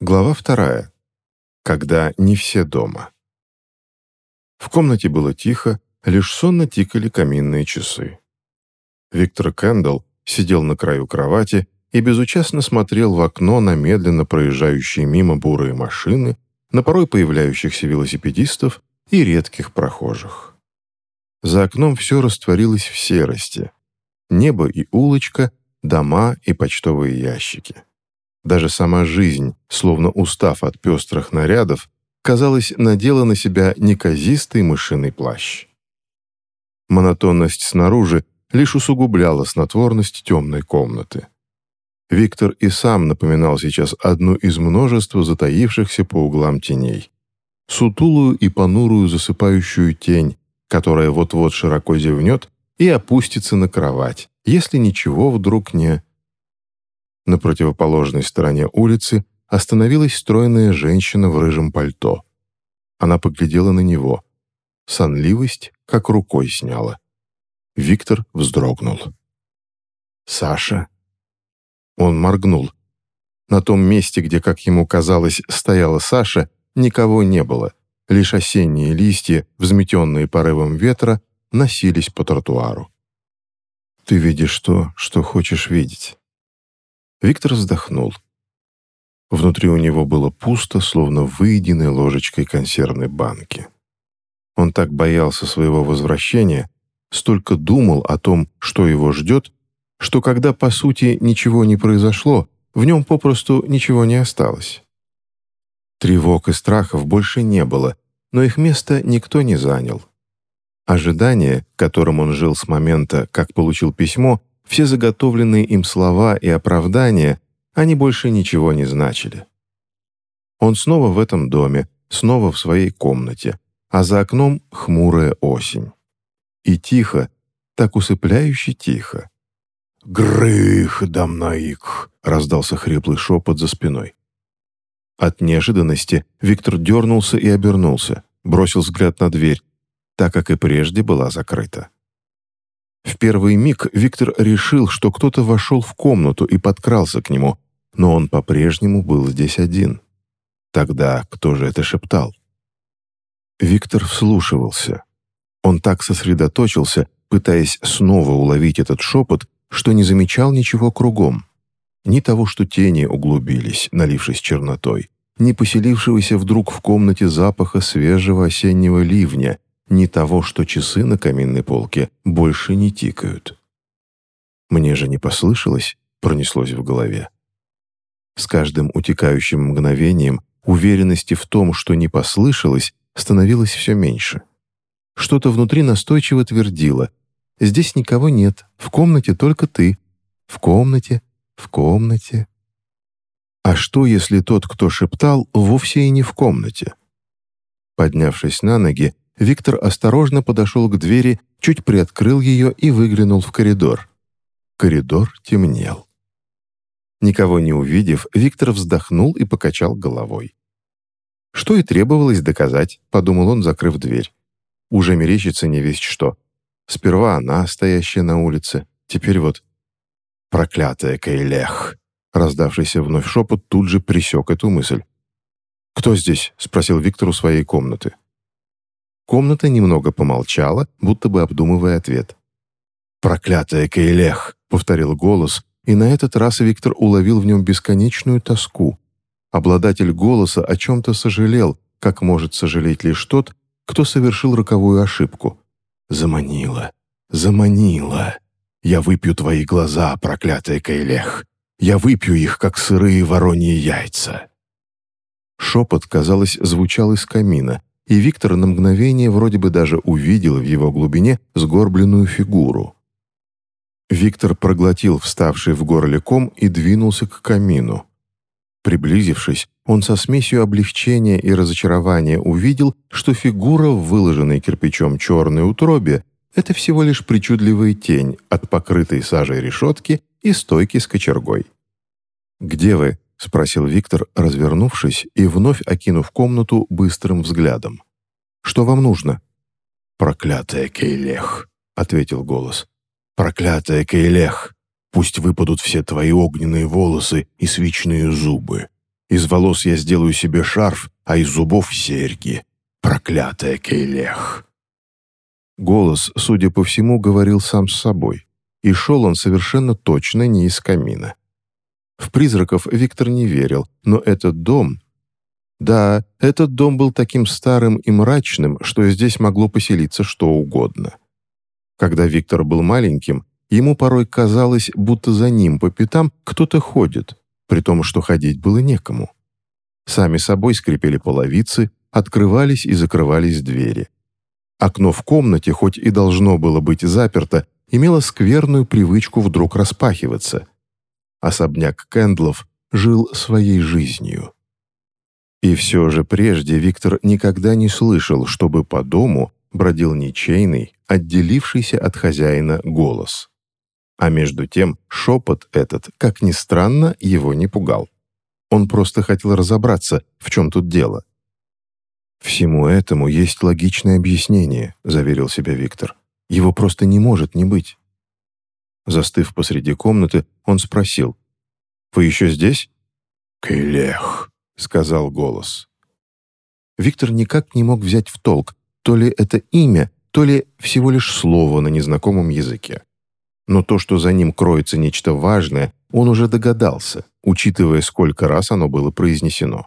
Глава вторая. Когда не все дома. В комнате было тихо, лишь сонно тикали каминные часы. Виктор Кэндалл сидел на краю кровати и безучастно смотрел в окно на медленно проезжающие мимо бурые машины, на порой появляющихся велосипедистов и редких прохожих. За окном все растворилось в серости. Небо и улочка, дома и почтовые ящики. Даже сама жизнь, словно устав от пестрых нарядов, казалось, надела на себя неказистый мышиный плащ. Монотонность снаружи лишь усугубляла снотворность темной комнаты. Виктор и сам напоминал сейчас одну из множества затаившихся по углам теней. Сутулую и понурую засыпающую тень, которая вот-вот широко зевнет и опустится на кровать, если ничего вдруг не... На противоположной стороне улицы остановилась стройная женщина в рыжем пальто. Она поглядела на него. Сонливость как рукой сняла. Виктор вздрогнул. «Саша?» Он моргнул. На том месте, где, как ему казалось, стояла Саша, никого не было. Лишь осенние листья, взметенные порывом ветра, носились по тротуару. «Ты видишь то, что хочешь видеть». Виктор вздохнул. Внутри у него было пусто, словно выеденной ложечкой консервной банки. Он так боялся своего возвращения, столько думал о том, что его ждет, что когда, по сути, ничего не произошло, в нем попросту ничего не осталось. Тревог и страхов больше не было, но их место никто не занял. Ожидание, которым он жил с момента, как получил письмо, все заготовленные им слова и оправдания, они больше ничего не значили. Он снова в этом доме, снова в своей комнате, а за окном хмурая осень. И тихо, так усыпляюще тихо. «Грых, дамнаик!» — раздался хриплый шепот за спиной. От неожиданности Виктор дернулся и обернулся, бросил взгляд на дверь, так как и прежде была закрыта. В первый миг Виктор решил, что кто-то вошел в комнату и подкрался к нему, но он по-прежнему был здесь один. Тогда кто же это шептал? Виктор вслушивался. Он так сосредоточился, пытаясь снова уловить этот шепот, что не замечал ничего кругом. Ни того, что тени углубились, налившись чернотой, ни поселившегося вдруг в комнате запаха свежего осеннего ливня, ни того, что часы на каминной полке больше не тикают. Мне же не послышалось, пронеслось в голове. С каждым утекающим мгновением уверенности в том, что не послышалось, становилось все меньше. Что-то внутри настойчиво твердило. «Здесь никого нет, в комнате только ты. В комнате, в комнате». А что, если тот, кто шептал, вовсе и не в комнате? Поднявшись на ноги, Виктор осторожно подошел к двери, чуть приоткрыл ее и выглянул в коридор. Коридор темнел. Никого не увидев, Виктор вздохнул и покачал головой. «Что и требовалось доказать», — подумал он, закрыв дверь. «Уже мерещится не весть что. Сперва она, стоящая на улице, теперь вот...» «Проклятая Кейлех!» Раздавшийся вновь шепот тут же пресек эту мысль. «Кто здесь?» — спросил Виктор у своей комнаты. Комната немного помолчала, будто бы обдумывая ответ. «Проклятая Кейлех!» — повторил голос, и на этот раз Виктор уловил в нем бесконечную тоску. Обладатель голоса о чем-то сожалел, как может сожалеть лишь тот, кто совершил роковую ошибку. «Заманила! Заманила! Я выпью твои глаза, проклятая Кейлех! Я выпью их, как сырые вороньи яйца!» Шепот, казалось, звучал из камина, и Виктор на мгновение вроде бы даже увидел в его глубине сгорбленную фигуру. Виктор проглотил вставший в горле ком и двинулся к камину. Приблизившись, он со смесью облегчения и разочарования увидел, что фигура в выложенной кирпичом черной утробе — это всего лишь причудливая тень от покрытой сажей решетки и стойки с кочергой. «Где вы?» — спросил Виктор, развернувшись и вновь окинув комнату быстрым взглядом. «Что вам нужно?» «Проклятая Кейлех», — ответил голос. «Проклятая Кейлех, пусть выпадут все твои огненные волосы и свечные зубы. Из волос я сделаю себе шарф, а из зубов — серьги. Проклятая Кейлех!» Голос, судя по всему, говорил сам с собой, и шел он совершенно точно не из камина. В призраков Виктор не верил, но этот дом... Да, этот дом был таким старым и мрачным, что здесь могло поселиться что угодно. Когда Виктор был маленьким, ему порой казалось, будто за ним по пятам кто-то ходит, при том, что ходить было некому. Сами собой скрипели половицы, открывались и закрывались двери. Окно в комнате, хоть и должно было быть заперто, имело скверную привычку вдруг распахиваться. Особняк Кэндлов жил своей жизнью. И все же прежде Виктор никогда не слышал, чтобы по дому бродил ничейный, отделившийся от хозяина голос. А между тем шепот этот, как ни странно, его не пугал. Он просто хотел разобраться, в чем тут дело. «Всему этому есть логичное объяснение», — заверил себя Виктор. «Его просто не может не быть». Застыв посреди комнаты, он спросил. «Вы еще здесь?» «Келех», — сказал голос. Виктор никак не мог взять в толк, то ли это имя, то ли всего лишь слово на незнакомом языке. Но то, что за ним кроется нечто важное, он уже догадался, учитывая, сколько раз оно было произнесено.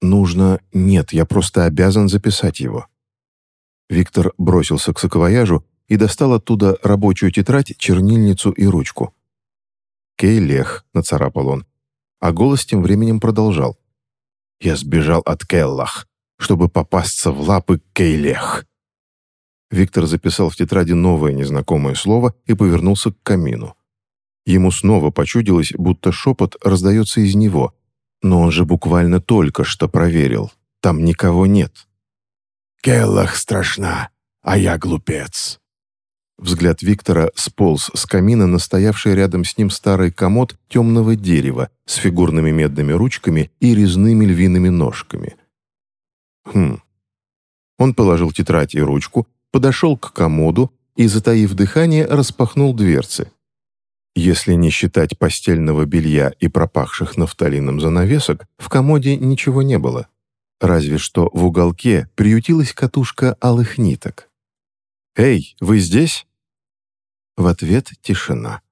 «Нужно... Нет, я просто обязан записать его». Виктор бросился к саквояжу и достал оттуда рабочую тетрадь, чернильницу и ручку. «Кейлех», — нацарапал он, а голос тем временем продолжал. «Я сбежал от Келлах, чтобы попасться в лапы Кейлех». Виктор записал в тетради новое незнакомое слово и повернулся к камину. Ему снова почудилось, будто шепот раздается из него, но он же буквально только что проверил. Там никого нет. «Келлах страшна, а я глупец». Взгляд Виктора сполз с камина на стоявший рядом с ним старый комод темного дерева с фигурными медными ручками и резными львиными ножками. Хм. Он положил тетрадь и ручку, подошел к комоду и, затаив дыхание, распахнул дверцы. Если не считать постельного белья и пропахших нафталином занавесок, в комоде ничего не было. Разве что в уголке приютилась катушка алых ниток. «Эй, вы здесь?» В ответ тишина.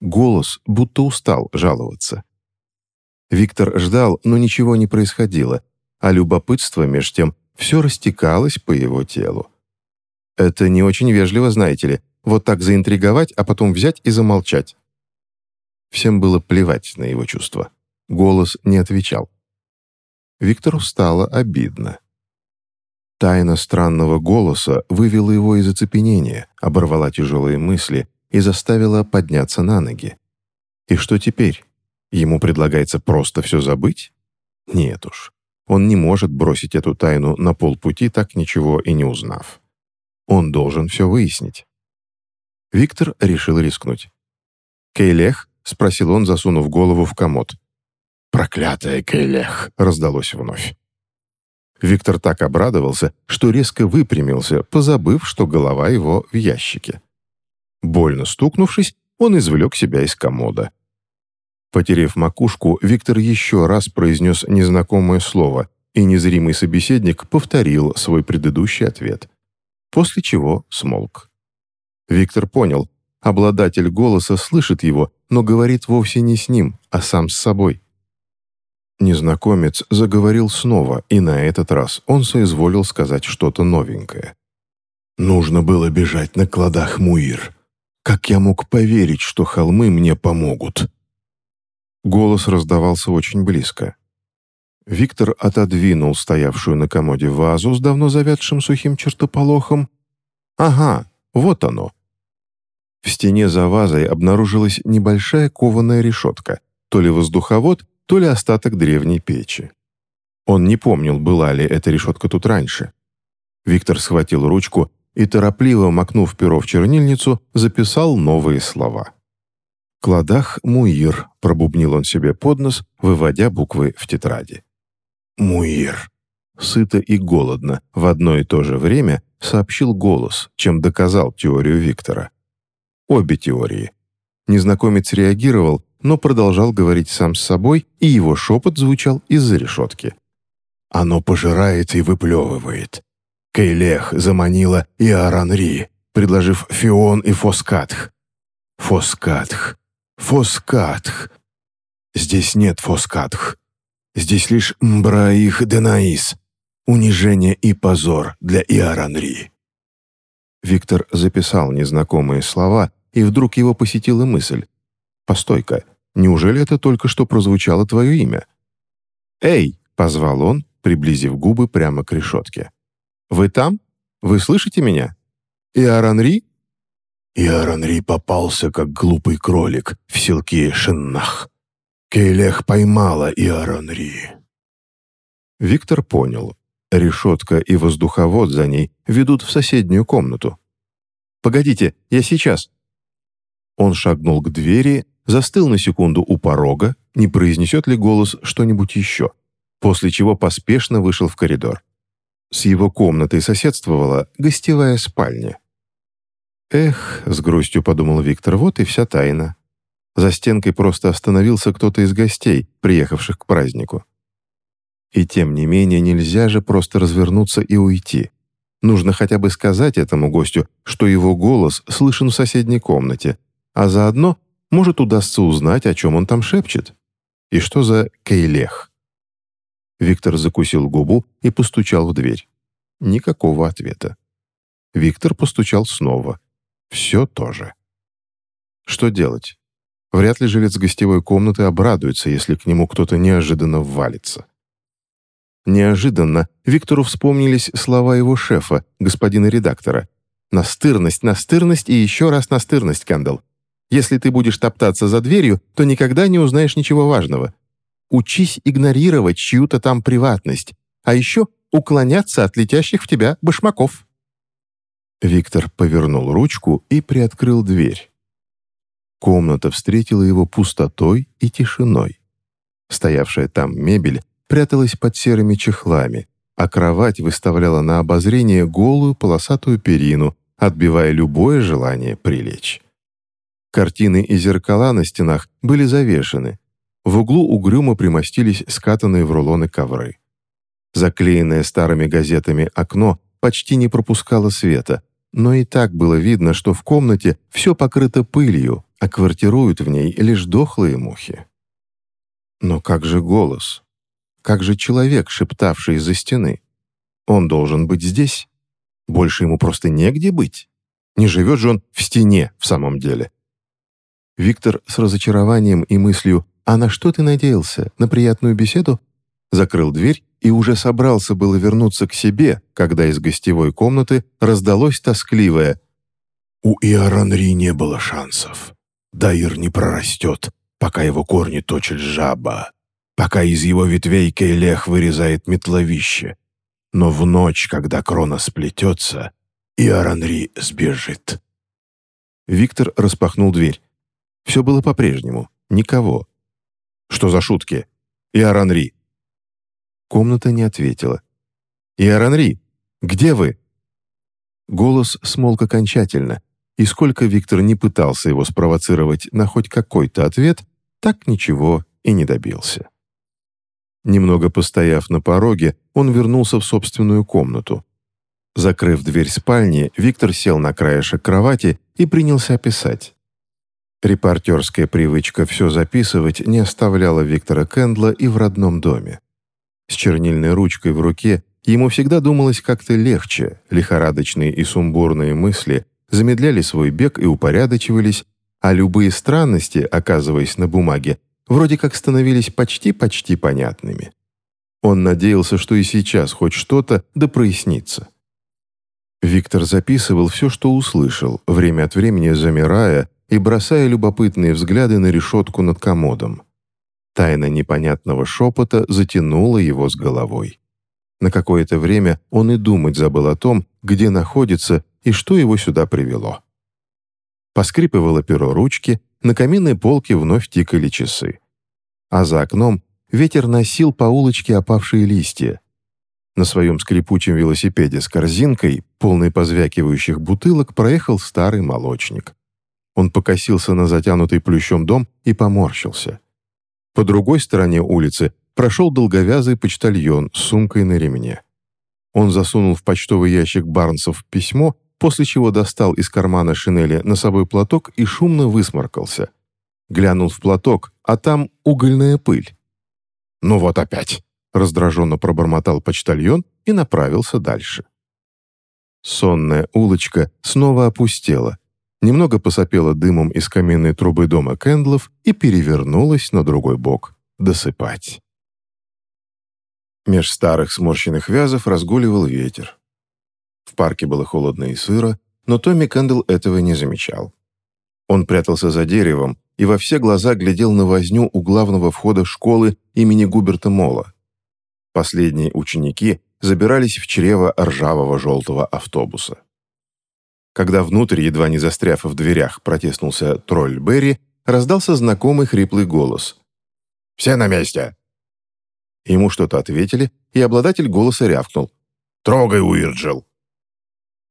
Голос будто устал жаловаться. Виктор ждал, но ничего не происходило, а любопытство, меж тем, все растекалось по его телу. Это не очень вежливо, знаете ли, вот так заинтриговать, а потом взять и замолчать. Всем было плевать на его чувства. Голос не отвечал. Виктору стало обидно. Тайна странного голоса вывела его из оцепенения, оборвала тяжелые мысли и заставила подняться на ноги. И что теперь? Ему предлагается просто все забыть? Нет уж. Он не может бросить эту тайну на полпути, так ничего и не узнав. Он должен все выяснить. Виктор решил рискнуть. «Кейлех?» — спросил он, засунув голову в комод. «Проклятая Кейлех!» — раздалось вновь. Виктор так обрадовался, что резко выпрямился, позабыв, что голова его в ящике. Больно стукнувшись, он извлек себя из комода. Потерев макушку, Виктор еще раз произнес незнакомое слово, и незримый собеседник повторил свой предыдущий ответ после чего смолк. Виктор понял, обладатель голоса слышит его, но говорит вовсе не с ним, а сам с собой. Незнакомец заговорил снова, и на этот раз он соизволил сказать что-то новенькое. «Нужно было бежать на кладах Муир. Как я мог поверить, что холмы мне помогут?» Голос раздавался очень близко. Виктор отодвинул стоявшую на комоде вазу с давно завядшим сухим чертополохом. «Ага, вот оно». В стене за вазой обнаружилась небольшая кованая решетка, то ли воздуховод, то ли остаток древней печи. Он не помнил, была ли эта решетка тут раньше. Виктор схватил ручку и, торопливо макнув перо в чернильницу, записал новые слова. «Кладах Муир», — пробубнил он себе под нос, выводя буквы в тетради. Муир. Сыто и голодно в одно и то же время сообщил голос, чем доказал теорию Виктора. Обе теории. Незнакомец реагировал, но продолжал говорить сам с собой, и его шепот звучал из-за решетки. «Оно пожирает и выплевывает. Кейлех заманила и Аранри, предложив Фион и Фоскатх. Фоскатх, Фоскатх. Здесь нет Фоскатх. Здесь лишь Мбраих Денаис. Унижение и позор для Иоранри». Виктор записал незнакомые слова, и вдруг его посетила мысль. «Постой-ка, неужели это только что прозвучало твое имя?» «Эй!» — позвал он, приблизив губы прямо к решетке. «Вы там? Вы слышите меня? Иоранри?» Иоранри попался, как глупый кролик, в селке Шиннах. Кейлех поймала Иоранри. Виктор понял. Решетка и воздуховод за ней ведут в соседнюю комнату. «Погодите, я сейчас!» Он шагнул к двери, застыл на секунду у порога, не произнесет ли голос что-нибудь еще, после чего поспешно вышел в коридор. С его комнатой соседствовала гостевая спальня. «Эх», — с грустью подумал Виктор, — «вот и вся тайна». За стенкой просто остановился кто-то из гостей, приехавших к празднику. И тем не менее нельзя же просто развернуться и уйти. Нужно хотя бы сказать этому гостю, что его голос слышен в соседней комнате, а заодно, может, удастся узнать, о чем он там шепчет. И что за кейлех? Виктор закусил губу и постучал в дверь. Никакого ответа. Виктор постучал снова. Все то же. Что делать? Вряд ли жилец гостевой комнаты обрадуется, если к нему кто-то неожиданно ввалится. Неожиданно Виктору вспомнились слова его шефа, господина редактора. «Настырность, настырность и еще раз настырность, Кэндалл. Если ты будешь топтаться за дверью, то никогда не узнаешь ничего важного. Учись игнорировать чью-то там приватность, а еще уклоняться от летящих в тебя башмаков». Виктор повернул ручку и приоткрыл дверь. Комната встретила его пустотой и тишиной. Стоявшая там мебель пряталась под серыми чехлами, а кровать выставляла на обозрение голую полосатую перину, отбивая любое желание прилечь. Картины и зеркала на стенах были завешены. В углу угрюмо примостились скатанные в рулоны ковры. Заклеенное старыми газетами окно почти не пропускало света, но и так было видно, что в комнате все покрыто пылью, а квартируют в ней лишь дохлые мухи. Но как же голос? Как же человек, шептавший из-за стены? Он должен быть здесь. Больше ему просто негде быть. Не живет же он в стене в самом деле. Виктор с разочарованием и мыслью «А на что ты надеялся? На приятную беседу?» закрыл дверь и уже собрался было вернуться к себе, когда из гостевой комнаты раздалось тоскливое «У Иоранри не было шансов. Даир не прорастет, пока его корни точит жаба пока из его ветвей Кейлех вырезает метловище. Но в ночь, когда крона сплетется, Иоранри сбежит. Виктор распахнул дверь. Все было по-прежнему. Никого. Что за шутки? Иоранри. Комната не ответила. «Иоранри, где вы?» Голос смолк окончательно, и сколько Виктор не пытался его спровоцировать на хоть какой-то ответ, так ничего и не добился. Немного постояв на пороге, он вернулся в собственную комнату. Закрыв дверь спальни, Виктор сел на краешек кровати и принялся писать. Репортерская привычка все записывать не оставляла Виктора Кэндла и в родном доме. С чернильной ручкой в руке ему всегда думалось как-то легче, лихорадочные и сумбурные мысли замедляли свой бег и упорядочивались, а любые странности, оказываясь на бумаге, вроде как становились почти-почти понятными. Он надеялся, что и сейчас хоть что-то да прояснится. Виктор записывал все, что услышал, время от времени замирая и бросая любопытные взгляды на решетку над комодом. Тайна непонятного шепота затянула его с головой. На какое-то время он и думать забыл о том, где находится и что его сюда привело. Поскрипывало перо ручки, на каминной полке вновь тикали часы. А за окном ветер носил по улочке опавшие листья. На своем скрипучем велосипеде с корзинкой, полной позвякивающих бутылок, проехал старый молочник. Он покосился на затянутый плющом дом и поморщился. По другой стороне улицы прошел долговязый почтальон с сумкой на ремне. Он засунул в почтовый ящик Барнсов письмо, после чего достал из кармана шинели носовой платок и шумно высморкался. Глянул в платок, а там угольная пыль. «Ну вот опять!» — раздраженно пробормотал почтальон и направился дальше. Сонная улочка снова опустела, немного посопела дымом из каменной трубы дома Кэндлов и перевернулась на другой бок досыпать. Меж старых сморщенных вязов разгуливал ветер. В парке было холодно и сыро, но Томми Кэндл этого не замечал. Он прятался за деревом и во все глаза глядел на возню у главного входа школы имени Губерта Мола. Последние ученики забирались в чрево ржавого желтого автобуса. Когда внутрь, едва не застряв в дверях, протеснулся тролль Берри, раздался знакомый хриплый голос. «Все на месте!» Ему что-то ответили, и обладатель голоса рявкнул. «Трогай, Уирджил!»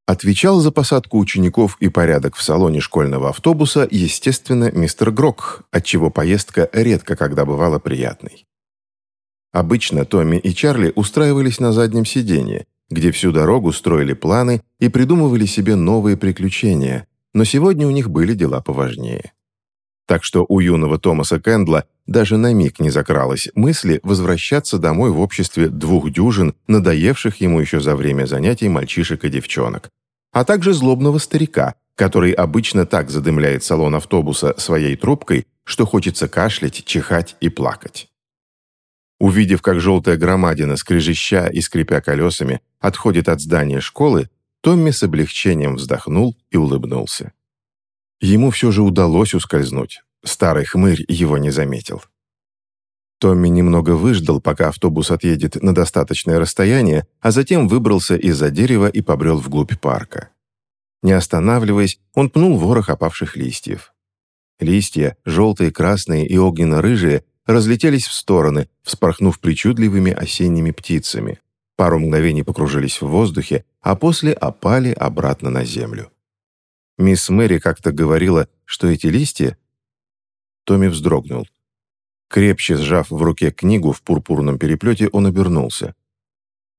Отвечал за посадку учеников и порядок в салоне школьного автобуса, естественно, мистер Грок, отчего поездка редко когда бывала приятной. Обычно Томми и Чарли устраивались на заднем сиденье, где всю дорогу строили планы и придумывали себе новые приключения, но сегодня у них были дела поважнее. Так что у юного Томаса Кэндла даже на миг не закралась мысли возвращаться домой в обществе двух дюжин, надоевших ему еще за время занятий мальчишек и девчонок, а также злобного старика, который обычно так задымляет салон автобуса своей трубкой, что хочется кашлять, чихать и плакать. Увидев, как желтая громадина, скрежеща и скрипя колесами, отходит от здания школы, Томми с облегчением вздохнул и улыбнулся. Ему все же удалось ускользнуть. Старый хмырь его не заметил. Томми немного выждал, пока автобус отъедет на достаточное расстояние, а затем выбрался из-за дерева и побрел вглубь парка. Не останавливаясь, он пнул ворох опавших листьев. Листья, желтые, красные и огненно-рыжие, разлетелись в стороны, вспорхнув причудливыми осенними птицами. Пару мгновений покружились в воздухе, а после опали обратно на землю. Мисс Мэри как-то говорила, что эти листья... Томми вздрогнул. Крепче сжав в руке книгу в пурпурном переплете, он обернулся.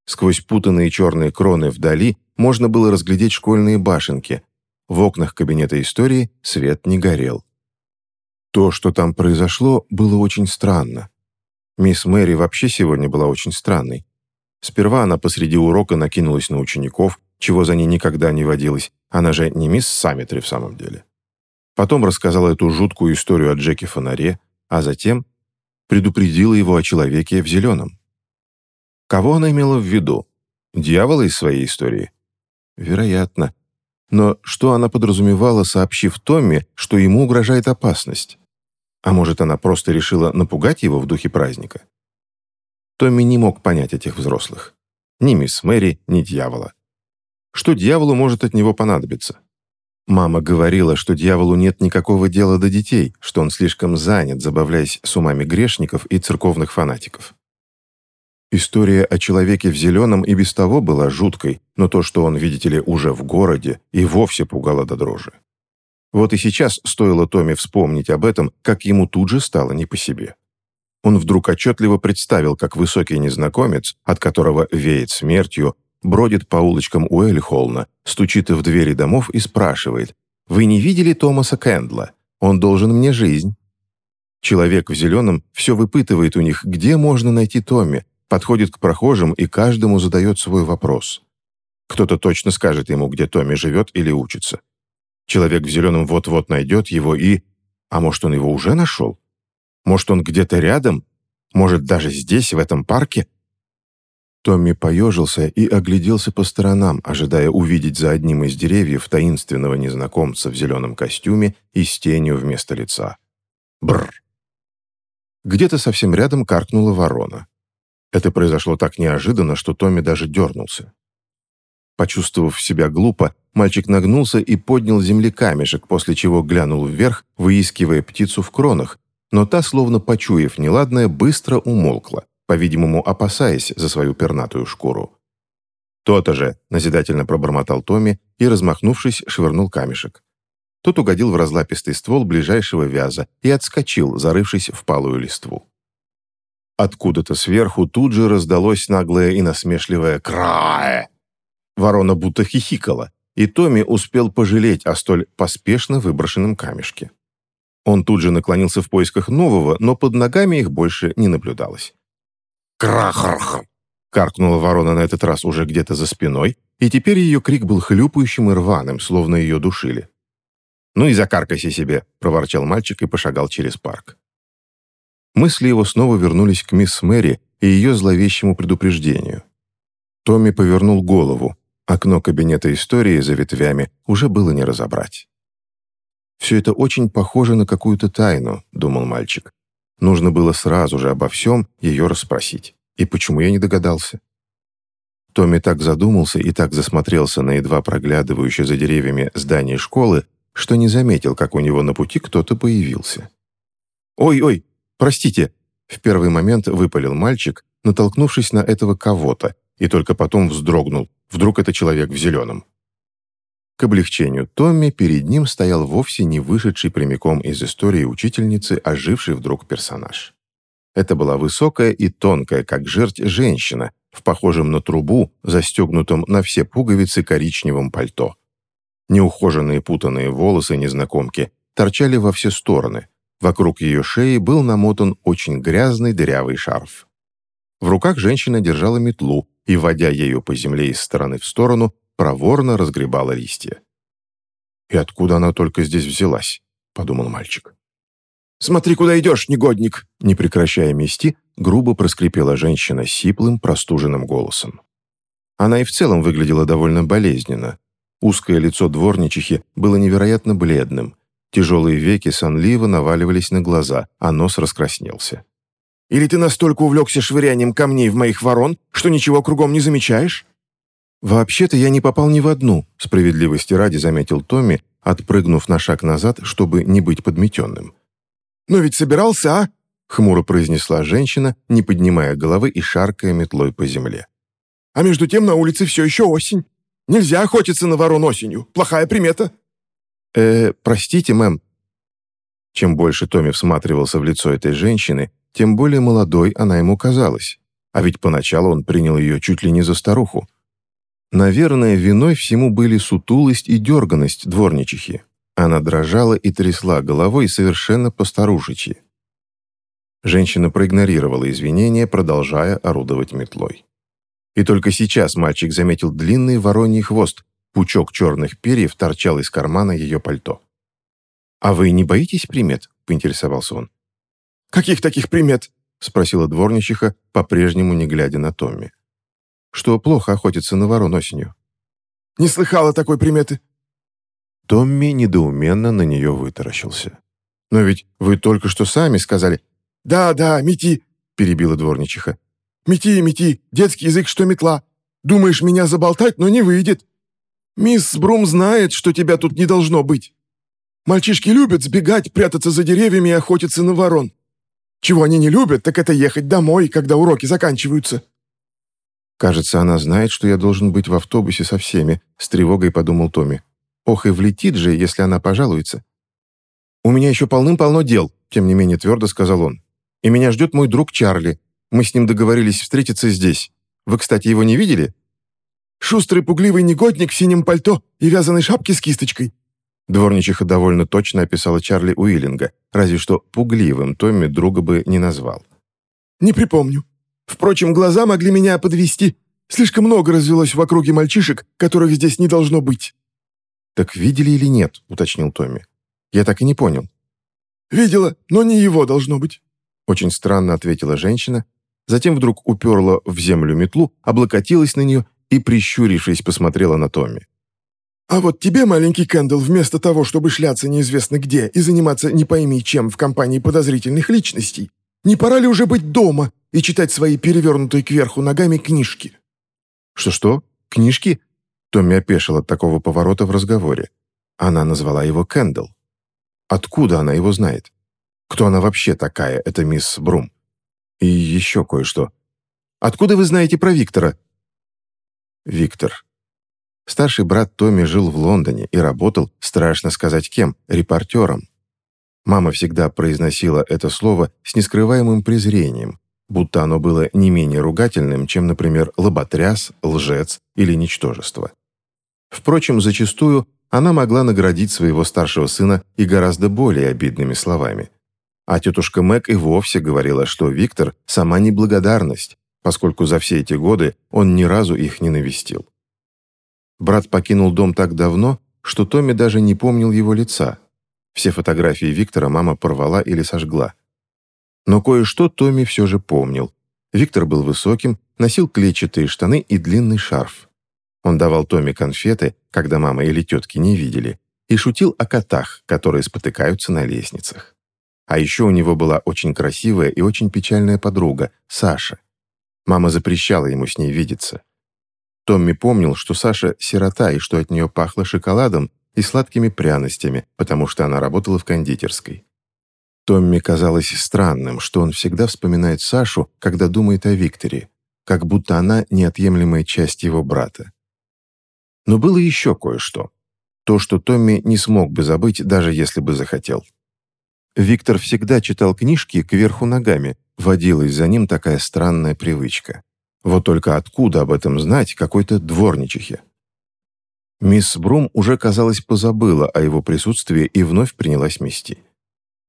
Сквозь путанные черные кроны вдали можно было разглядеть школьные башенки. В окнах кабинета истории свет не горел. То, что там произошло, было очень странно. Мисс Мэри вообще сегодня была очень странной. Сперва она посреди урока накинулась на учеников, чего за ней никогда не водилось. Она же не мисс Саммитри в самом деле. Потом рассказала эту жуткую историю о Джеке Фонаре, а затем предупредила его о человеке в зеленом. Кого она имела в виду? Дьявола из своей истории? Вероятно. Но что она подразумевала, сообщив Томми, что ему угрожает опасность? А может, она просто решила напугать его в духе праздника? Томми не мог понять этих взрослых. Ни мисс Мэри, ни дьявола. Что дьяволу может от него понадобиться? Мама говорила, что дьяволу нет никакого дела до детей, что он слишком занят, забавляясь с умами грешников и церковных фанатиков. История о человеке в зеленом и без того была жуткой, но то, что он, видите ли, уже в городе, и вовсе пугало до дрожи. Вот и сейчас стоило Томе вспомнить об этом, как ему тут же стало не по себе. Он вдруг отчетливо представил, как высокий незнакомец, от которого веет смертью, бродит по улочкам Уэльхолна, стучит в двери домов и спрашивает, «Вы не видели Томаса Кэндла? Он должен мне жизнь». Человек в зеленом все выпытывает у них, где можно найти Томми, подходит к прохожим и каждому задает свой вопрос. Кто-то точно скажет ему, где Томми живет или учится. Человек в зеленом вот-вот найдет его и... А может, он его уже нашел? Может, он где-то рядом? Может, даже здесь, в этом парке? Томми поежился и огляделся по сторонам, ожидая увидеть за одним из деревьев таинственного незнакомца в зеленом костюме и с тенью вместо лица. Бррр. Где-то совсем рядом каркнула ворона. Это произошло так неожиданно, что Томми даже дернулся. Почувствовав себя глупо, мальчик нагнулся и поднял земли камешек, после чего глянул вверх, выискивая птицу в кронах, но та, словно почуяв неладное, быстро умолкла, по-видимому, опасаясь за свою пернатую шкуру. «То-то же!» — назидательно пробормотал Томми и, размахнувшись, швырнул камешек. тот угодил в разлапистый ствол ближайшего вяза и отскочил, зарывшись в палую листву. Откуда-то сверху тут же раздалось наглое и насмешливое «Крае!». Ворона будто хихикала, и Томми успел пожалеть о столь поспешно выброшенном камешке. Он тут же наклонился в поисках нового, но под ногами их больше не наблюдалось. «Крахарх!» — каркнула ворона на этот раз уже где-то за спиной, и теперь ее крик был хлюпающим и рваным, словно ее душили. «Ну и закаркайся себе», — проворчал мальчик и пошагал через парк. Мысли его снова вернулись к мисс Мэри и ее зловещему предупреждению. Томми повернул голову. Окно кабинета истории за ветвями уже было не разобрать. «Все это очень похоже на какую-то тайну», — думал мальчик. «Нужно было сразу же обо всем ее расспросить. И почему я не догадался?» Томми так задумался и так засмотрелся на едва проглядывающее за деревьями здание школы, что не заметил, как у него на пути кто-то появился. «Ой-ой, простите!» В первый момент выпалил мальчик, натолкнувшись на этого кого-то, и только потом вздрогнул. Вдруг это человек в зеленом. К облегчению Томми перед ним стоял вовсе не вышедший прямиком из истории учительницы, оживший вдруг персонаж. Это была высокая и тонкая, как жерть, женщина в похожем на трубу, застегнутом на все пуговицы коричневом пальто. Неухоженные путанные волосы незнакомки торчали во все стороны. Вокруг ее шеи был намотан очень грязный дырявый шарф. В руках женщина держала метлу и, водя ею по земле из стороны в сторону, проворно разгребала листья. «И откуда она только здесь взялась?» — подумал мальчик. «Смотри, куда идешь, негодник!» Не прекращая мести, грубо проскрипела женщина сиплым, простуженным голосом. Она и в целом выглядела довольно болезненно. Узкое лицо дворничихи было невероятно бледным. Тяжелые веки сонливо наваливались на глаза, а нос раскраснелся. «Или ты настолько увлекся швырянием камней в моих ворон, что ничего кругом не замечаешь?» «Вообще-то я не попал ни в одну», — справедливости ради заметил Томми, отпрыгнув на шаг назад, чтобы не быть подметенным. «Но ведь собирался, а?» — хмуро произнесла женщина, не поднимая головы и шаркая метлой по земле. «А между тем на улице все еще осень. Нельзя охотиться на ворон осенью. Плохая примета». «Э, простите, мэм». Чем больше Томми всматривался в лицо этой женщины, тем более молодой она ему казалась. А ведь поначалу он принял ее чуть ли не за старуху. Наверное, виной всему были сутулость и дерганность дворничихи. Она дрожала и трясла головой совершенно постарушечьи. Женщина проигнорировала извинения, продолжая орудовать метлой. И только сейчас мальчик заметил длинный вороний хвост, пучок черных перьев торчал из кармана ее пальто. «А вы не боитесь примет?» — поинтересовался он. «Каких таких примет?» — спросила дворничиха, по-прежнему не глядя на Томми что плохо охотится на ворон осенью. «Не слыхала такой приметы». Томми недоуменно на нее вытаращился. «Но ведь вы только что сами сказали...» «Да, да, мети», — перебила дворничиха. «Мети, мети, детский язык, что метла. Думаешь, меня заболтать, но не выйдет. Мисс Брум знает, что тебя тут не должно быть. Мальчишки любят сбегать, прятаться за деревьями и охотиться на ворон. Чего они не любят, так это ехать домой, когда уроки заканчиваются. «Кажется, она знает, что я должен быть в автобусе со всеми», — с тревогой подумал Томми. «Ох, и влетит же, если она пожалуется». «У меня еще полным-полно дел», — тем не менее твердо сказал он. «И меня ждет мой друг Чарли. Мы с ним договорились встретиться здесь. Вы, кстати, его не видели?» «Шустрый пугливый негодник в синем пальто и вязаной шапке с кисточкой». Дворничиха довольно точно описала Чарли Уиллинга, разве что пугливым Томми друга бы не назвал. «Не припомню. Впрочем, глаза могли меня подвести. Слишком много развелось в округе мальчишек, которых здесь не должно быть». «Так видели или нет?» — уточнил Томми. «Я так и не понял». «Видела, но не его должно быть», — очень странно ответила женщина, затем вдруг уперла в землю метлу, облокотилась на нее и, прищурившись, посмотрела на Томми. «А вот тебе, маленький Кэндл, вместо того, чтобы шляться неизвестно где и заниматься не пойми чем в компании подозрительных личностей, не пора ли уже быть дома и читать свои перевернутые кверху ногами книжки». «Что-что? Книжки?» Томми опешил от такого поворота в разговоре. Она назвала его Кэндл. Откуда она его знает? Кто она вообще такая, эта мисс Брум? И еще кое-что. Откуда вы знаете про Виктора? Виктор. Старший брат Томми жил в Лондоне и работал, страшно сказать кем, репортером. Мама всегда произносила это слово с нескрываемым презрением, будто оно было не менее ругательным, чем, например, лоботряс, лжец или ничтожество. Впрочем, зачастую она могла наградить своего старшего сына и гораздо более обидными словами. А тетушка Мэг и вовсе говорила, что Виктор – сама неблагодарность, поскольку за все эти годы он ни разу их не навестил. Брат покинул дом так давно, что Томми даже не помнил его лица. Все фотографии Виктора мама порвала или сожгла. Но кое-что Томми все же помнил. Виктор был высоким, носил клетчатые штаны и длинный шарф. Он давал Томми конфеты, когда мама или тетки не видели, и шутил о котах, которые спотыкаются на лестницах. А еще у него была очень красивая и очень печальная подруга, Саша. Мама запрещала ему с ней видеться. Томми помнил, что Саша сирота и что от нее пахло шоколадом и сладкими пряностями, потому что она работала в кондитерской. Томми казалось странным, что он всегда вспоминает Сашу, когда думает о Викторе, как будто она неотъемлемая часть его брата. Но было еще кое-что. То, что Томми не смог бы забыть, даже если бы захотел. Виктор всегда читал книжки кверху ногами, водилась за ним такая странная привычка. Вот только откуда об этом знать какой-то дворничихе? Мисс Брум уже, казалось, позабыла о его присутствии и вновь принялась мести.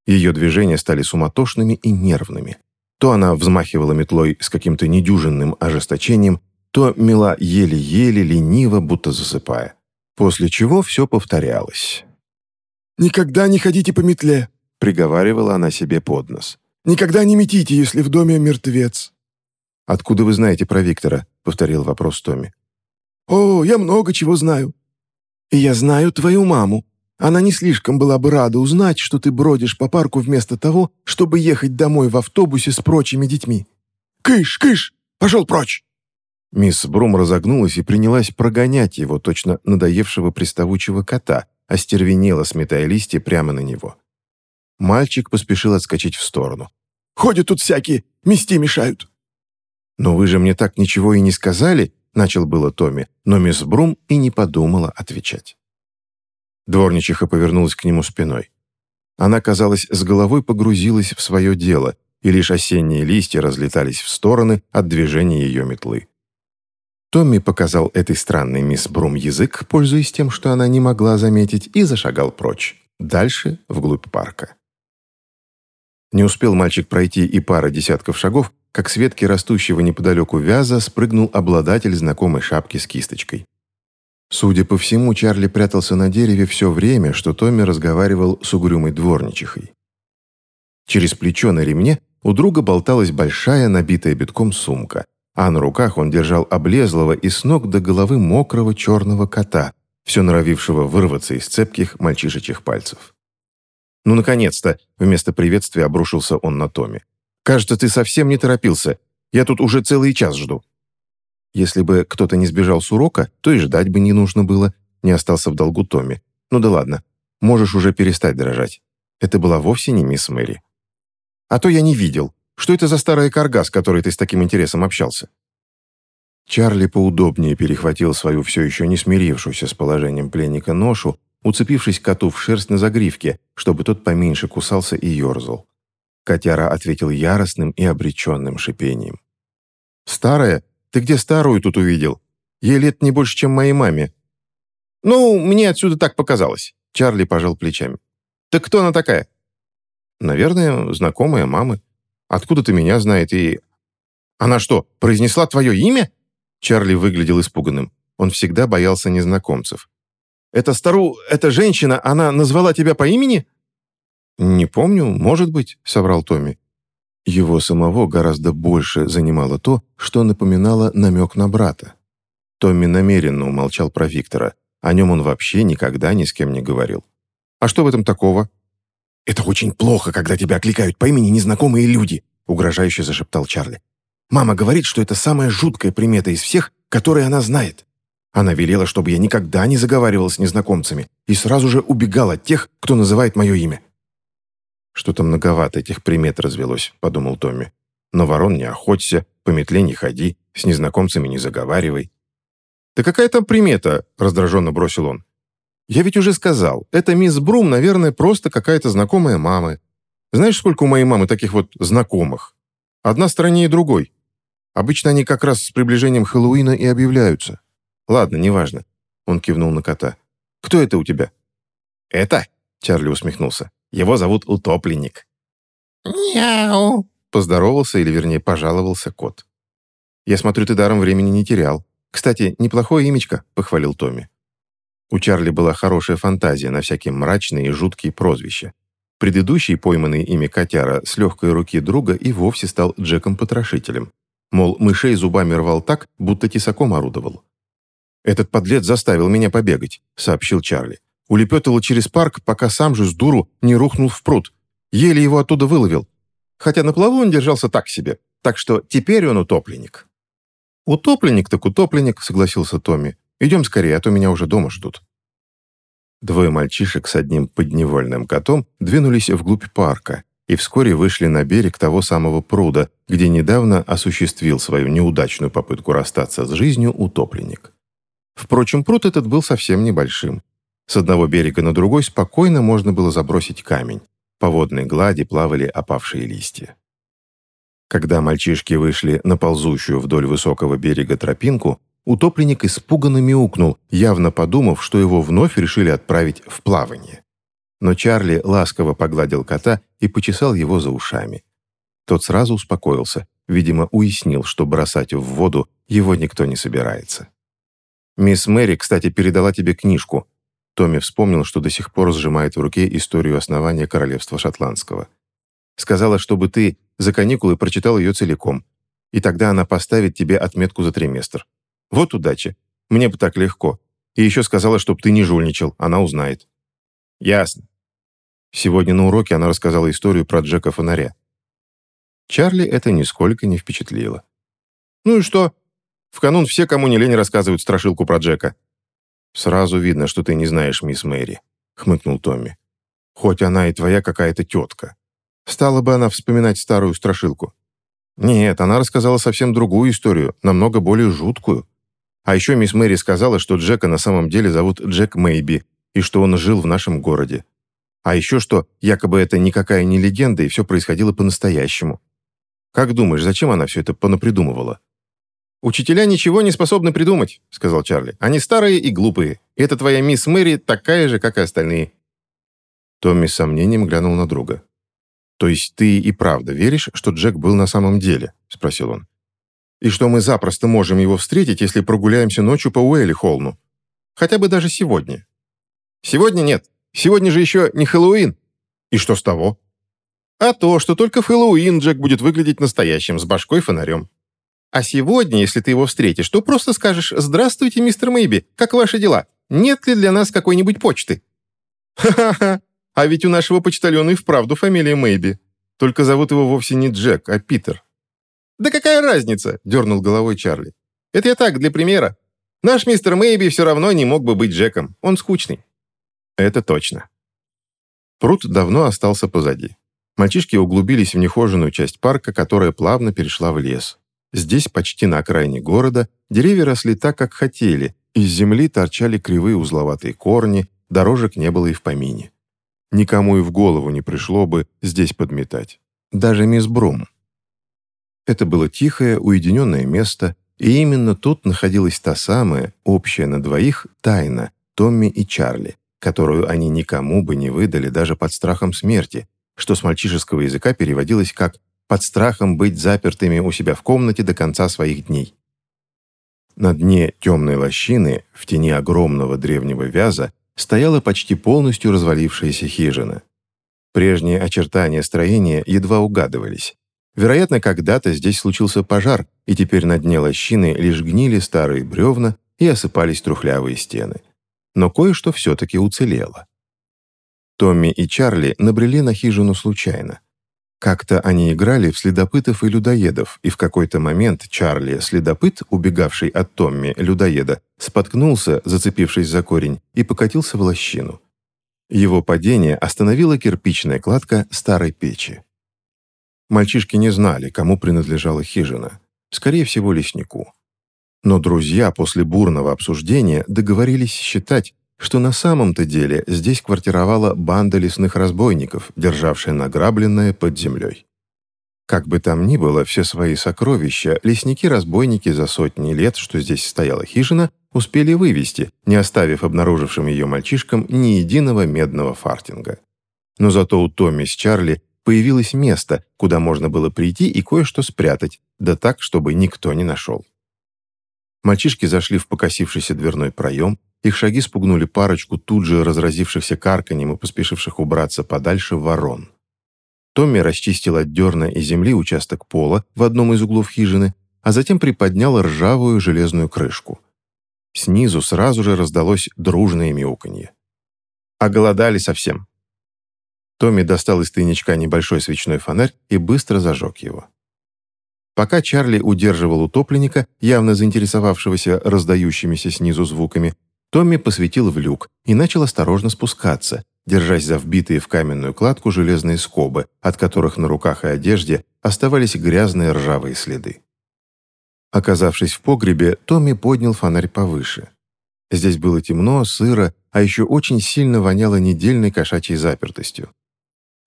Ее движения стали суматошными и нервными. То она взмахивала метлой с каким-то недюжинным ожесточением, то мела еле-еле, лениво, будто засыпая. После чего все повторялось. «Никогда не ходите по метле», — приговаривала она себе под нос. «Никогда не метите, если в доме мертвец». «Откуда вы знаете про Виктора?» — повторил вопрос Томми. «О, я много чего знаю. И я знаю твою маму. Она не слишком была бы рада узнать, что ты бродишь по парку вместо того, чтобы ехать домой в автобусе с прочими детьми. Кыш, кыш, пошел прочь!» Мисс Брум разогнулась и принялась прогонять его, точно надоевшего приставучего кота, остервенела, сметая листья прямо на него. Мальчик поспешил отскочить в сторону. «Ходят тут всякие, мести мешают». «Но вы же мне так ничего и не сказали», — начал было Томми, но мисс Брум и не подумала отвечать. Дворничиха повернулась к нему спиной. Она, казалось, с головой погрузилась в свое дело, и лишь осенние листья разлетались в стороны от движения ее метлы. Томми показал этой странной мисс Брум язык, пользуясь тем, что она не могла заметить, и зашагал прочь, дальше, вглубь парка. Не успел мальчик пройти и пара десятков шагов, как с ветки растущего неподалеку вяза спрыгнул обладатель знакомой шапки с кисточкой. Судя по всему, Чарли прятался на дереве все время, что Томми разговаривал с угрюмой дворничихой. Через плечо на ремне у друга болталась большая, набитая битком сумка, а на руках он держал облезлого и с ног до головы мокрого черного кота, все норовившего вырваться из цепких мальчишечьих пальцев. «Ну, наконец-то!» — вместо приветствия обрушился он на Томми. Кажется, ты совсем не торопился. Я тут уже целый час жду». Если бы кто-то не сбежал с урока, то и ждать бы не нужно было, не остался в долгу Томми. Ну да ладно, можешь уже перестать дрожать. Это была вовсе не мисс Мэри. А то я не видел. Что это за старая карга, с которой ты с таким интересом общался? Чарли поудобнее перехватил свою все еще не смирившуюся с положением пленника ношу, уцепившись коту в шерсть на загривке, чтобы тот поменьше кусался и ерзал. Котяра ответил яростным и обреченным шипением. «Старая? Ты где старую тут увидел? Ей лет не больше, чем моей маме». «Ну, мне отсюда так показалось», — Чарли пожал плечами. «Так кто она такая?» «Наверное, знакомая мамы. Откуда ты меня знает и...» «Она что, произнесла твое имя?» Чарли выглядел испуганным. Он всегда боялся незнакомцев. «Это стару... эта женщина, она назвала тебя по имени?» «Не помню, может быть», — соврал Томми. Его самого гораздо больше занимало то, что напоминало намек на брата. Томми намеренно умолчал про Виктора. О нем он вообще никогда ни с кем не говорил. «А что в этом такого?» «Это очень плохо, когда тебя окликают по имени незнакомые люди», — угрожающе зашептал Чарли. «Мама говорит, что это самая жуткая примета из всех, которые она знает. Она велела, чтобы я никогда не заговаривал с незнакомцами и сразу же убегал от тех, кто называет мое имя. «Что-то многовато этих примет развелось», — подумал Томми. «На ворон не охоться, по метле не ходи, с незнакомцами не заговаривай». «Да какая там примета?» — раздраженно бросил он. «Я ведь уже сказал, это мисс Брум, наверное, просто какая-то знакомая мамы. Знаешь, сколько у моей мамы таких вот знакомых? Одна страннее другой. Обычно они как раз с приближением Хэллоуина и объявляются. Ладно, неважно». Он кивнул на кота. «Кто это у тебя?» «Это?» — Чарли усмехнулся. «Его зовут Утопленник». «Мяу!» — поздоровался, или вернее пожаловался кот. «Я смотрю, ты даром времени не терял. Кстати, неплохое имечко», — похвалил Томми. У Чарли была хорошая фантазия на всякие мрачные и жуткие прозвища. Предыдущий пойманный ими котяра с легкой руки друга и вовсе стал Джеком-потрошителем. Мол, мышей зубами рвал так, будто тесаком орудовал. «Этот подлец заставил меня побегать», — сообщил Чарли. Улепетывал через парк, пока сам же с дуру не рухнул в пруд. Еле его оттуда выловил. Хотя на плаву он держался так себе. Так что теперь он утопленник. «Утопленник так утопленник», — согласился Томми. «Идем скорее, а то меня уже дома ждут». Двое мальчишек с одним подневольным котом двинулись вглубь парка и вскоре вышли на берег того самого пруда, где недавно осуществил свою неудачную попытку расстаться с жизнью утопленник. Впрочем, пруд этот был совсем небольшим. С одного берега на другой спокойно можно было забросить камень. По водной глади плавали опавшие листья. Когда мальчишки вышли на ползущую вдоль высокого берега тропинку, утопленник испуганно мяукнул, явно подумав, что его вновь решили отправить в плавание. Но Чарли ласково погладил кота и почесал его за ушами. Тот сразу успокоился, видимо, уяснил, что бросать в воду его никто не собирается. «Мисс Мэри, кстати, передала тебе книжку». Томми вспомнил, что до сих пор сжимает в руке историю основания королевства шотландского. Сказала, чтобы ты за каникулы прочитал ее целиком. И тогда она поставит тебе отметку за триместр. Вот удача. Мне бы так легко. И еще сказала, чтобы ты не жульничал, она узнает. Ясно. Сегодня на уроке она рассказала историю про Джека Фонаря. Чарли это нисколько не впечатлило. «Ну и что? В канун все, кому не лень, рассказывают страшилку про Джека». «Сразу видно, что ты не знаешь мисс Мэри», — хмыкнул Томми. «Хоть она и твоя какая-то тетка. Стала бы она вспоминать старую страшилку. Нет, она рассказала совсем другую историю, намного более жуткую. А еще мисс Мэри сказала, что Джека на самом деле зовут Джек Мэйби, и что он жил в нашем городе. А еще что, якобы это никакая не легенда, и все происходило по-настоящему. Как думаешь, зачем она все это понапридумывала? «Учителя ничего не способны придумать», — сказал Чарли. «Они старые и глупые. Эта твоя мисс Мэри такая же, как и остальные». Томми с сомнением глянул на друга. «То есть ты и правда веришь, что Джек был на самом деле?» – спросил он. «И что мы запросто можем его встретить, если прогуляемся ночью по Уэлли Холну? Хотя бы даже сегодня». «Сегодня нет. Сегодня же еще не Хэллоуин». «И что с того?» «А то, что только в Хэллоуин Джек будет выглядеть настоящим, с башкой фонарем. А сегодня, если ты его встретишь, то просто скажешь «Здравствуйте, мистер Мэйби, как ваши дела? Нет ли для нас какой-нибудь почты?» «Ха-ха-ха! А ведь у нашего почтальона и вправду фамилия Мэйби. Только зовут его вовсе не Джек, а Питер». «Да какая разница?» – дернул головой Чарли. «Это я так, для примера. Наш мистер Мэйби все равно не мог бы быть Джеком. Он скучный». «Это точно». Пруд давно остался позади. Мальчишки углубились в нехоженную часть парка, которая плавно перешла в лес. Здесь, почти на окраине города, деревья росли так, как хотели, из земли торчали кривые узловатые корни, дорожек не было и в помине. Никому и в голову не пришло бы здесь подметать. Даже мисс Брум. Это было тихое, уединенное место, и именно тут находилась та самая, общая на двоих, тайна Томми и Чарли, которую они никому бы не выдали даже под страхом смерти, что с мальчишеского языка переводилось как «под страхом быть запертыми у себя в комнате до конца своих дней». На дне темной лощины, в тени огромного древнего вяза, стояла почти полностью развалившаяся хижина. Прежние очертания строения едва угадывались. Вероятно, когда-то здесь случился пожар, и теперь на дне лощины лишь гнили старые бревна и осыпались трухлявые стены. Но кое-что все-таки уцелело. Томми и Чарли набрели на хижину случайно. Как-то они играли в следопытов и людоедов, и в какой-то момент Чарли, следопыт, убегавший от Томми, людоеда, споткнулся, зацепившись за корень, и покатился в лощину. Его падение остановила кирпичная кладка старой печи. Мальчишки не знали, кому принадлежала хижина. Скорее всего, леснику. Но друзья после бурного обсуждения договорились считать, что на самом-то деле здесь квартировала банда лесных разбойников, державшая награбленное под землей. Как бы там ни было, все свои сокровища лесники-разбойники за сотни лет, что здесь стояла хижина, успели вывести, не оставив обнаружившим ее мальчишкам ни единого медного фартинга. Но зато у Томми с Чарли появилось место, куда можно было прийти и кое-что спрятать, да так, чтобы никто не нашел. Мальчишки зашли в покосившийся дверной проем, их шаги спугнули парочку тут же разразившихся карканьем и поспешивших убраться подальше ворон. Томми расчистил от дерна и земли участок пола в одном из углов хижины, а затем приподнял ржавую железную крышку. Снизу сразу же раздалось дружное мяуканье. «Оголодали совсем», Томми достал из тайничка небольшой свечной фонарь и быстро зажег его. Пока Чарли удерживал утопленника, явно заинтересовавшегося раздающимися снизу звуками, Томми посветил в люк и начал осторожно спускаться, держась за вбитые в каменную кладку железные скобы, от которых на руках и одежде оставались грязные ржавые следы. Оказавшись в погребе, Томми поднял фонарь повыше. Здесь было темно, сыро, а еще очень сильно воняло недельной кошачьей запертостью.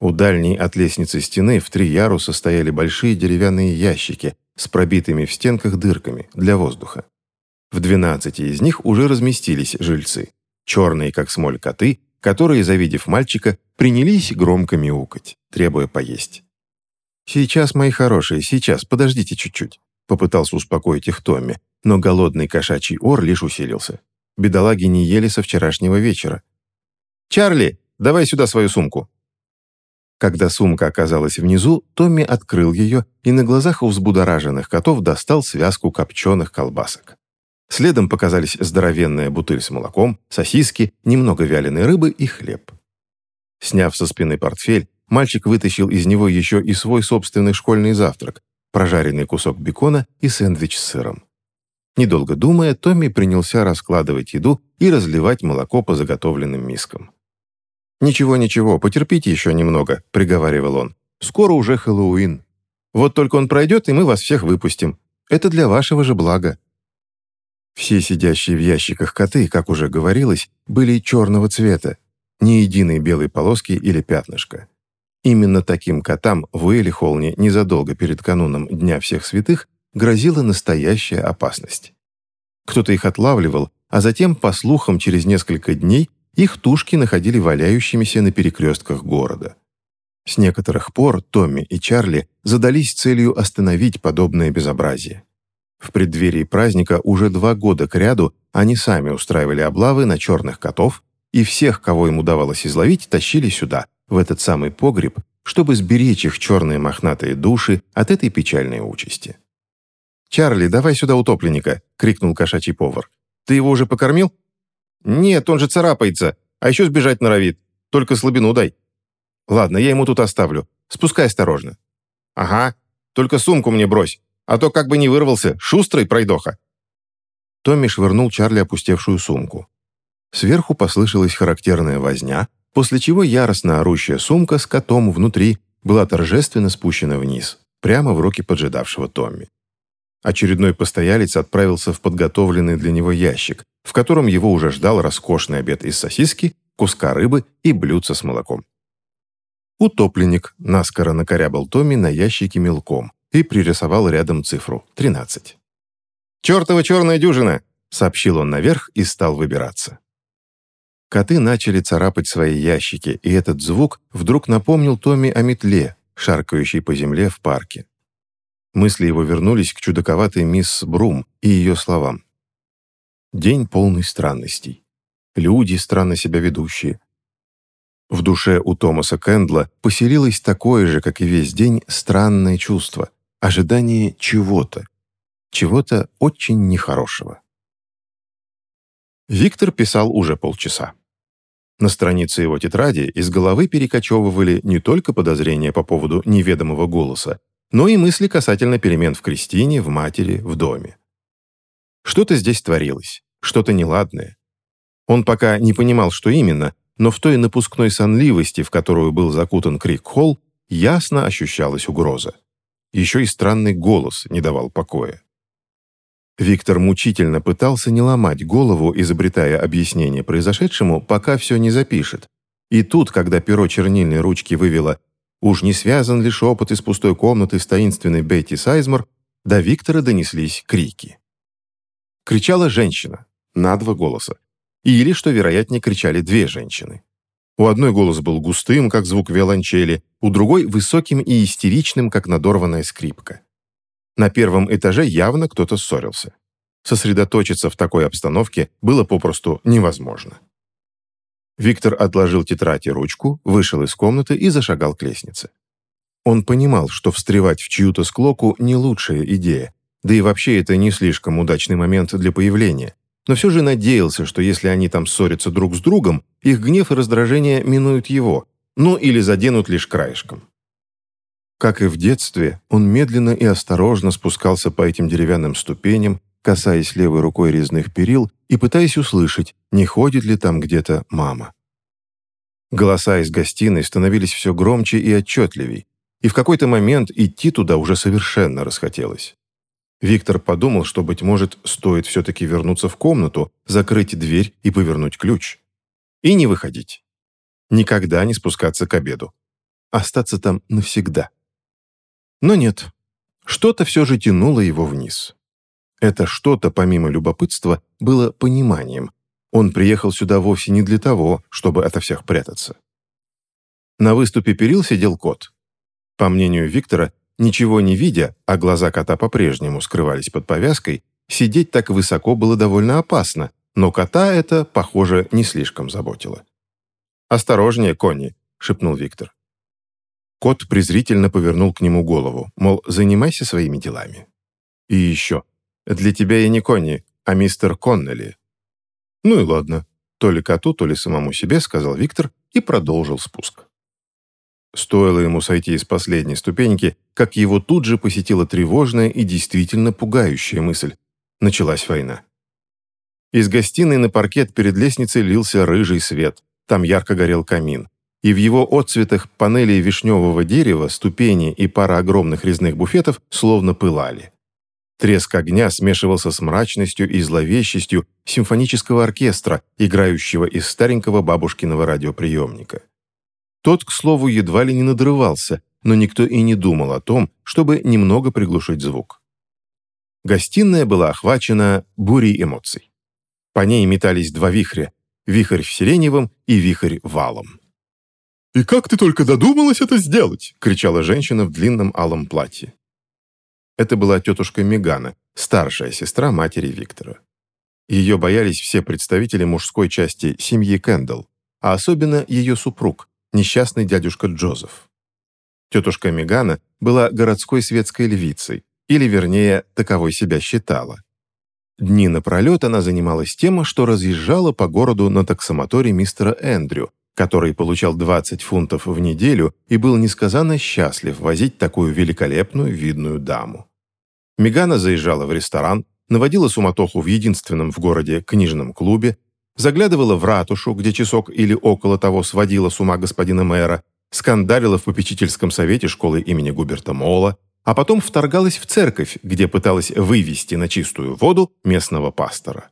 У дальней от лестницы стены в три яруса стояли большие деревянные ящики с пробитыми в стенках дырками для воздуха. В двенадцати из них уже разместились жильцы. Черные, как смоль, коты, которые, завидев мальчика, принялись громко мяукать, требуя поесть. «Сейчас, мои хорошие, сейчас, подождите чуть-чуть», попытался успокоить их Томми, но голодный кошачий ор лишь усилился. Бедолаги не ели со вчерашнего вечера. «Чарли, давай сюда свою сумку», когда сумка оказалась внизу, Томми открыл ее и на глазах у взбудораженных котов достал связку копченых колбасок. Следом показались здоровенная бутыль с молоком, сосиски, немного вяленой рыбы и хлеб. Сняв со спины портфель, мальчик вытащил из него еще и свой собственный школьный завтрак, прожаренный кусок бекона и сэндвич с сыром. Недолго думая, Томми принялся раскладывать еду и разливать молоко по заготовленным мискам. «Ничего-ничего, потерпите еще немного», — приговаривал он. «Скоро уже Хэллоуин. Вот только он пройдет, и мы вас всех выпустим. Это для вашего же блага». Все сидящие в ящиках коты, как уже говорилось, были черного цвета, ни единой белой полоски или пятнышка. Именно таким котам в Уэлли-Холне незадолго перед кануном Дня всех святых грозила настоящая опасность. Кто-то их отлавливал, а затем, по слухам, через несколько дней их тушки находили валяющимися на перекрестках города. С некоторых пор Томми и Чарли задались целью остановить подобное безобразие. В преддверии праздника уже два года кряду они сами устраивали облавы на черных котов, и всех, кого им удавалось изловить, тащили сюда, в этот самый погреб, чтобы сберечь их черные мохнатые души от этой печальной участи. «Чарли, давай сюда утопленника!» — крикнул кошачий повар. «Ты его уже покормил?» «Нет, он же царапается, а еще сбежать норовит. Только слабину дай». «Ладно, я ему тут оставлю. Спускай осторожно». «Ага, только сумку мне брось, а то как бы не вырвался, шустрый пройдоха». Томми швырнул Чарли опустевшую сумку. Сверху послышалась характерная возня, после чего яростно орущая сумка с котом внутри была торжественно спущена вниз, прямо в руки поджидавшего Томми. Очередной постоялец отправился в подготовленный для него ящик, в котором его уже ждал роскошный обед из сосиски, куска рыбы и блюдца с молоком. Утопленник наскоро накорябал Томми на ящике мелком и пририсовал рядом цифру 13. «Чертова черная дюжина!» — сообщил он наверх и стал выбираться. Коты начали царапать свои ящики, и этот звук вдруг напомнил Томми о метле, шаркающей по земле в парке. Мысли его вернулись к чудаковатой мисс Брум и ее словам. День полный странностей. Люди, странно себя ведущие. В душе у Томаса Кэндла поселилось такое же, как и весь день, странное чувство, ожидание чего-то, чего-то очень нехорошего. Виктор писал уже полчаса. На странице его тетради из головы перекочевывали не только подозрения по поводу неведомого голоса, но и мысли касательно перемен в Кристине, в матери, в доме. Что-то здесь творилось, что-то неладное. Он пока не понимал, что именно, но в той напускной сонливости, в которую был закутан Крик Холл, ясно ощущалась угроза. Еще и странный голос не давал покоя. Виктор мучительно пытался не ломать голову, изобретая объяснение произошедшему, пока все не запишет. И тут, когда перо чернильной ручки вывело «Уж не связан ли шепот из пустой комнаты с таинственной Бетти Сайзмор», до Виктора донеслись крики. Кричала женщина, на два голоса. Или, что вероятнее, кричали две женщины. У одной голос был густым, как звук виолончели, у другой — высоким и истеричным, как надорванная скрипка. На первом этаже явно кто-то ссорился. Сосредоточиться в такой обстановке было попросту невозможно. Виктор отложил тетрадь и ручку, вышел из комнаты и зашагал к лестнице. Он понимал, что встревать в чью-то склоку не лучшая идея, да и вообще это не слишком удачный момент для появления, но все же надеялся, что если они там ссорятся друг с другом, их гнев и раздражение минуют его, ну или заденут лишь краешком. Как и в детстве, он медленно и осторожно спускался по этим деревянным ступеням, касаясь левой рукой резных перил и пытаясь услышать, не ходит ли там где-то мама. Голоса из гостиной становились все громче и отчетливей, и в какой-то момент идти туда уже совершенно расхотелось. Виктор подумал, что, быть может, стоит все-таки вернуться в комнату, закрыть дверь и повернуть ключ. И не выходить. Никогда не спускаться к обеду. Остаться там навсегда. Но нет, что-то все же тянуло его вниз. Это что-то, помимо любопытства, было пониманием. Он приехал сюда вовсе не для того, чтобы ото всех прятаться. На выступе перил сидел кот. По мнению Виктора, ничего не видя, а глаза кота по-прежнему скрывались под повязкой, сидеть так высоко было довольно опасно, но кота это, похоже, не слишком заботило. «Осторожнее, Конни», — шепнул Виктор. Кот презрительно повернул к нему голову, мол, занимайся своими делами. И еще. Для тебя я не Конни, а мистер Коннелли. Ну и ладно. То ли коту, то ли самому себе, сказал Виктор и продолжил спуск. Стоило ему сойти из последней ступеньки, как его тут же посетила тревожная и действительно пугающая мысль. Началась война. Из гостиной на паркет перед лестницей лился рыжий свет. Там ярко горел камин и в его отцветах панели вишневого дерева, ступени и пара огромных резных буфетов словно пылали. Треск огня смешивался с мрачностью и зловещестью симфонического оркестра, играющего из старенького бабушкиного радиоприемника. Тот, к слову, едва ли не надрывался, но никто и не думал о том, чтобы немного приглушить звук. Гостиная была охвачена бурей эмоций. По ней метались два вихря – вихрь в сиреневом и вихрь валом. «И как ты только додумалась это сделать?» — кричала женщина в длинном алом платье. Это была тетушка Мегана, старшая сестра матери Виктора. Ее боялись все представители мужской части семьи Кэндалл, а особенно ее супруг, несчастный дядюшка Джозеф. Тетушка Мегана была городской светской львицей, или, вернее, таковой себя считала. Дни напролет она занималась тем, что разъезжала по городу на таксомоторе мистера Эндрю, который получал 20 фунтов в неделю и был несказанно счастлив возить такую великолепную видную даму. Мегана заезжала в ресторан, наводила суматоху в единственном в городе книжном клубе, заглядывала в ратушу, где часок или около того сводила с ума господина мэра, скандалила в попечительском совете школы имени Губерта Мола, а потом вторгалась в церковь, где пыталась вывести на чистую воду местного пастора.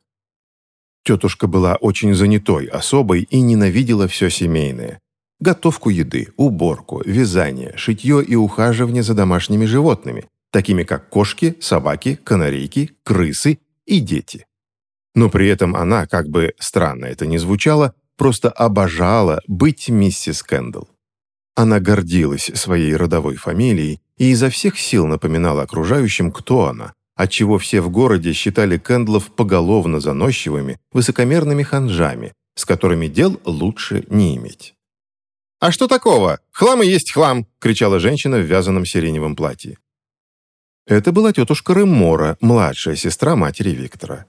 Тетушка была очень занятой особой и ненавидела все семейное. Готовку еды, уборку, вязание, шитье и ухаживание за домашними животными, такими как кошки, собаки, канарейки, крысы и дети. Но при этом она, как бы странно это ни звучало, просто обожала быть миссис Кэндалл. Она гордилась своей родовой фамилией и изо всех сил напоминала окружающим, кто она, отчего все в городе считали Кэндлов поголовно заносчивыми, высокомерными ханжами, с которыми дел лучше не иметь. «А что такого? Хлам и есть хлам!» — кричала женщина в вязаном сиреневом платье. Это была тетушка Ремора, младшая сестра матери Виктора.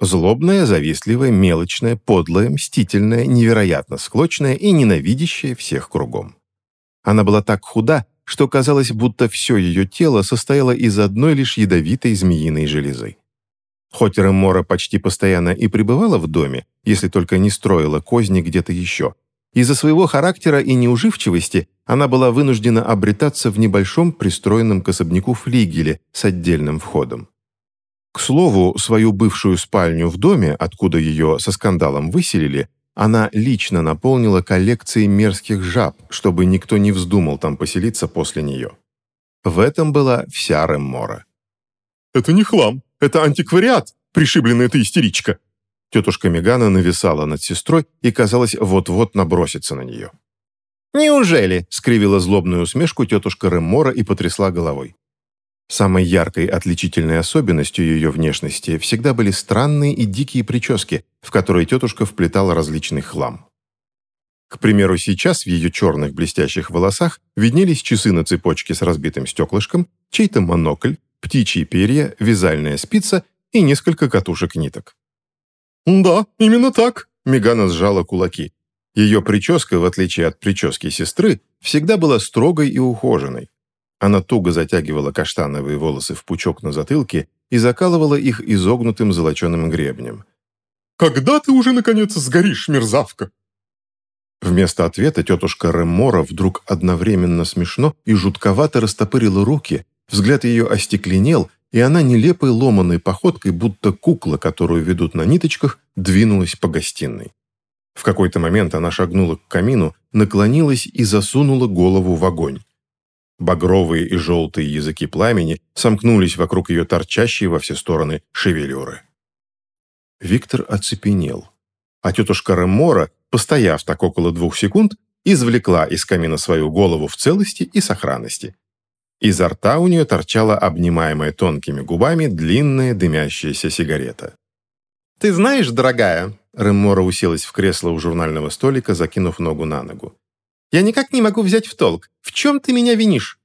Злобная, завистливая, мелочная, подлая, мстительная, невероятно склочная и ненавидящая всех кругом. Она была так худа, что казалось, будто все ее тело состояло из одной лишь ядовитой змеиной железы. Хоть Ремора почти постоянно и пребывала в доме, если только не строила козни где-то еще, из-за своего характера и неуживчивости она была вынуждена обретаться в небольшом пристроенном к особняку флигеле с отдельным входом. К слову, свою бывшую спальню в доме, откуда ее со скандалом выселили, она лично наполнила коллекцией мерзких жаб, чтобы никто не вздумал там поселиться после нее. В этом была вся Реммора. «Это не хлам, это антиквариат, пришибленная ты истеричка!» Тетушка Мегана нависала над сестрой и, казалось, вот-вот набросится на нее. «Неужели?» — скривила злобную усмешку тетушка Реммора и потрясла головой. Самой яркой отличительной особенностью ее внешности всегда были странные и дикие прически, в которые тетушка вплетала различный хлам. К примеру, сейчас в ее черных блестящих волосах виднелись часы на цепочке с разбитым стеклышком, чей-то монокль, птичьи перья, вязальная спица и несколько катушек ниток. «Да, именно так», — Мегана сжала кулаки. Ее прическа, в отличие от прически сестры, всегда была строгой и ухоженной. Она туго затягивала каштановые волосы в пучок на затылке и закалывала их изогнутым золоченым гребнем. «Когда ты уже, наконец, сгоришь, мерзавка?» Вместо ответа тетушка Ремора вдруг одновременно смешно и жутковато растопырила руки, взгляд ее остекленел, и она нелепой ломаной походкой, будто кукла, которую ведут на ниточках, двинулась по гостиной. В какой-то момент она шагнула к камину, наклонилась и засунула голову в огонь. Багровые и желтые языки пламени сомкнулись вокруг ее торчащей во все стороны шевелюры. Виктор оцепенел. А тетушка Ремора, постояв так около двух секунд, извлекла из камина свою голову в целости и сохранности. Изо рта у нее торчала обнимаемая тонкими губами длинная дымящаяся сигарета. «Ты знаешь, дорогая...» Ремора уселась в кресло у журнального столика, закинув ногу на ногу. Я никак не могу взять в толк. В чем ты меня винишь?»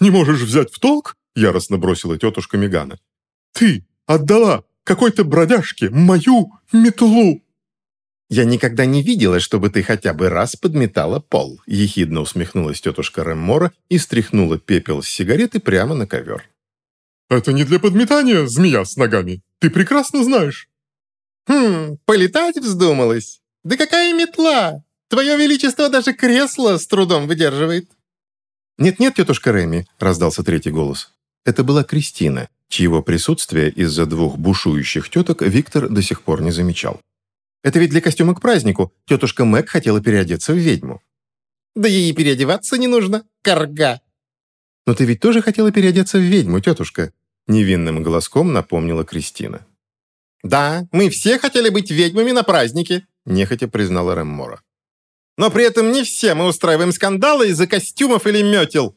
«Не можешь взять в толк?» — яростно бросила тетушка Мегана. «Ты отдала какой-то бродяжке мою метлу!» «Я никогда не видела, чтобы ты хотя бы раз подметала пол», — ехидно усмехнулась тетушка Реммора и стряхнула пепел с сигареты прямо на ковер. «Это не для подметания, змея с ногами. Ты прекрасно знаешь». «Хм, полетать вздумалась? Да какая метла! Твое Величество даже кресло с трудом выдерживает». «Нет-нет, тетушка Реми», — раздался третий голос. Это была Кристина, чьего присутствия из-за двух бушующих теток Виктор до сих пор не замечал. «Это ведь для костюма к празднику. Тетушка Мэг хотела переодеться в ведьму». «Да ей переодеваться не нужно, корга». «Но ты ведь тоже хотела переодеться в ведьму, тетушка», — невинным голоском напомнила Кристина. «Да, мы все хотели быть ведьмами на празднике», — нехотя признала Реммора. Но при этом не все мы устраиваем скандалы из-за костюмов или метел».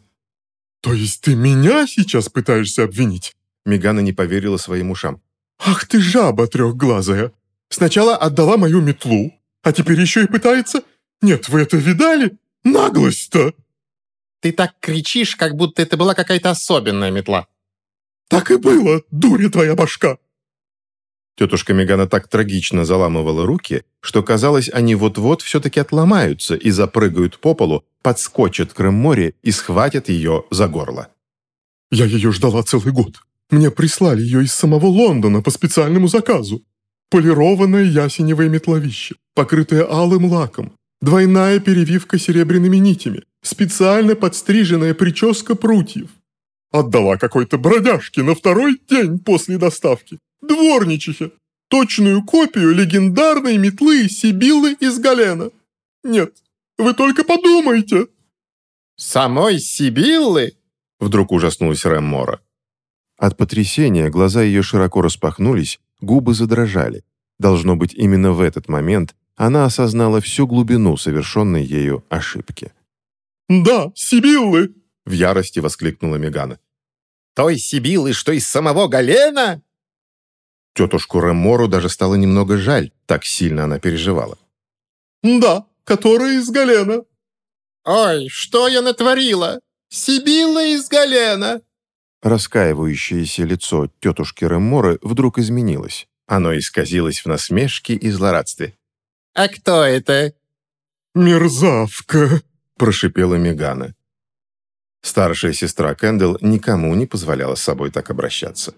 «То есть ты меня сейчас пытаешься обвинить?» Мегана не поверила своим ушам. «Ах ты жаба трехглазая! Сначала отдала мою метлу, а теперь еще и пытается... Нет, вы это видали? Наглость-то!» «Ты так кричишь, как будто это была какая-то особенная метла». «Так и было, дуря твоя башка!» Тетушка Мегана так трагично заламывала руки, что казалось, они вот-вот все-таки отломаются и запрыгают по полу, подскочат к Крым-море и схватят ее за горло. «Я ее ждала целый год. Мне прислали ее из самого Лондона по специальному заказу. Полированное ясеневое метловище, покрытое алым лаком, двойная перевивка серебряными нитями, специально подстриженная прическа прутьев. Отдала какой-то бродяжке на второй день после доставки дворничихе, точную копию легендарной метлы Сибиллы из Галена. Нет, вы только подумайте!» «Самой Сибиллы?» Вдруг ужаснулась Рэм Мора. От потрясения глаза ее широко распахнулись, губы задрожали. Должно быть, именно в этот момент она осознала всю глубину совершенной ею ошибки. «Да, Сибиллы!» — в ярости воскликнула Мегана. «Той Сибиллы, что из самого Галена?» Тетушку Ремору даже стало немного жаль, так сильно она переживала. «Да, которая из Галена». «Ой, что я натворила? Сибилла из Галена!» Раскаивающееся лицо тетушки Реморы вдруг изменилось. Оно исказилось в насмешке и злорадстве. «А кто это?» «Мерзавка!» – прошипела Мегана. Старшая сестра Кэндл никому не позволяла с собой так обращаться.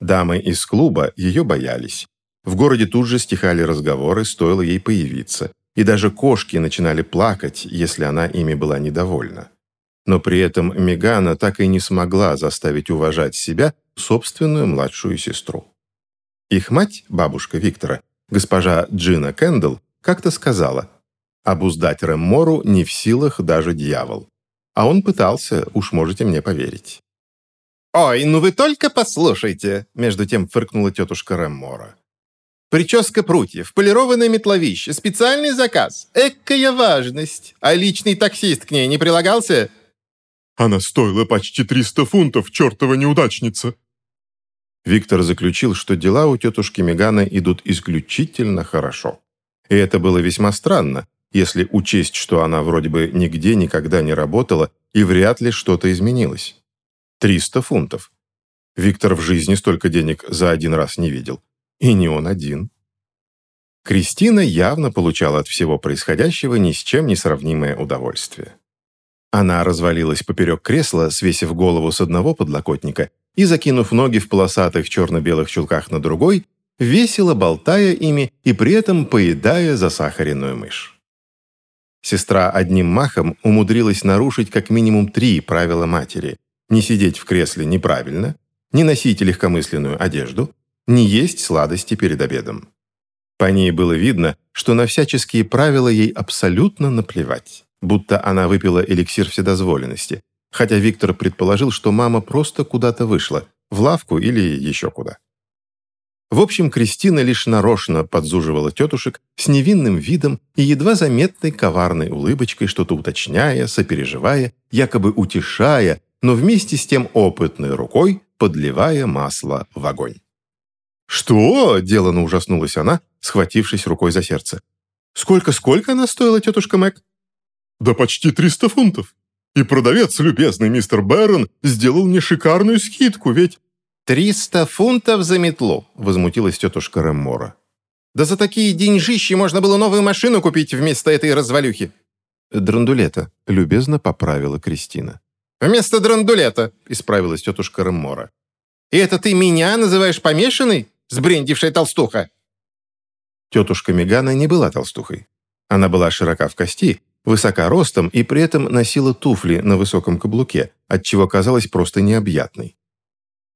Дамы из клуба ее боялись. В городе тут же стихали разговоры, стоило ей появиться. И даже кошки начинали плакать, если она ими была недовольна. но при этом Мегана так и не смогла заставить уважать себя собственную младшую сестру. Их мать, бабушка Виктора, госпожа Джина Кэндл, как-то сказала, «Обуздать Реммору не в силах даже дьявол». А он пытался, уж можете мне поверить. «Ой, ну вы только послушайте!» Между тем фыркнула тетушка Реммора. «Прическа прутьев, полированное метловище, специальный заказ. Экая важность! А личный таксист к ней не прилагался?» «Она стоила почти 300 фунтов, чертова неудачница!» Виктор заключил, что дела у тетушки Мегана идут исключительно хорошо. И это было весьма странно, если учесть, что она вроде бы нигде никогда не работала и вряд ли что-то изменилось. 300 фунтов. Виктор в жизни столько денег за один раз не видел. И не он один. Кристина явно получала от всего происходящего ни с чем не сравнимое удовольствие. Она развалилась поперек кресла, свесив голову с одного подлокотника и, закинув ноги в полосатых черно-белых чулках на другой, весело болтая ими и при этом поедая засахаренную мышь. Сестра одним махом умудрилась нарушить как минимум три правила матери не сидеть в кресле неправильно, не носить легкомысленную одежду, не есть сладости перед обедом. По ней было видно, что на всяческие правила ей абсолютно наплевать, будто она выпила эликсир вседозволенности, хотя Виктор предположил, что мама просто куда-то вышла, в лавку или еще куда. В общем, Кристина лишь нарочно подзуживала тетушек с невинным видом и едва заметной коварной улыбочкой, что-то уточняя, сопереживая, якобы утешая, но вместе с тем опытной рукой подливая масло в огонь. «Что?» – делано ужаснулась она, схватившись рукой за сердце. «Сколько-сколько она стоила, тетушка Мэг?» «Да почти 300 фунтов. И продавец, любезный мистер Бэрон, сделал мне шикарную скидку, ведь...» «Триста фунтов за метлу», – возмутилась тетушка Реммора. «Да за такие деньжищи можно было новую машину купить вместо этой развалюхи». «Драндулета», – любезно поправила Кристина. «Вместо драндулета», — исправилась тетушка Реммора. «И это ты меня называешь помешанной, сбрендившая толстуха?» Тетушка Мегана не была толстухой. Она была широка в кости, высока ростом и при этом носила туфли на высоком каблуке, отчего казалась просто необъятной.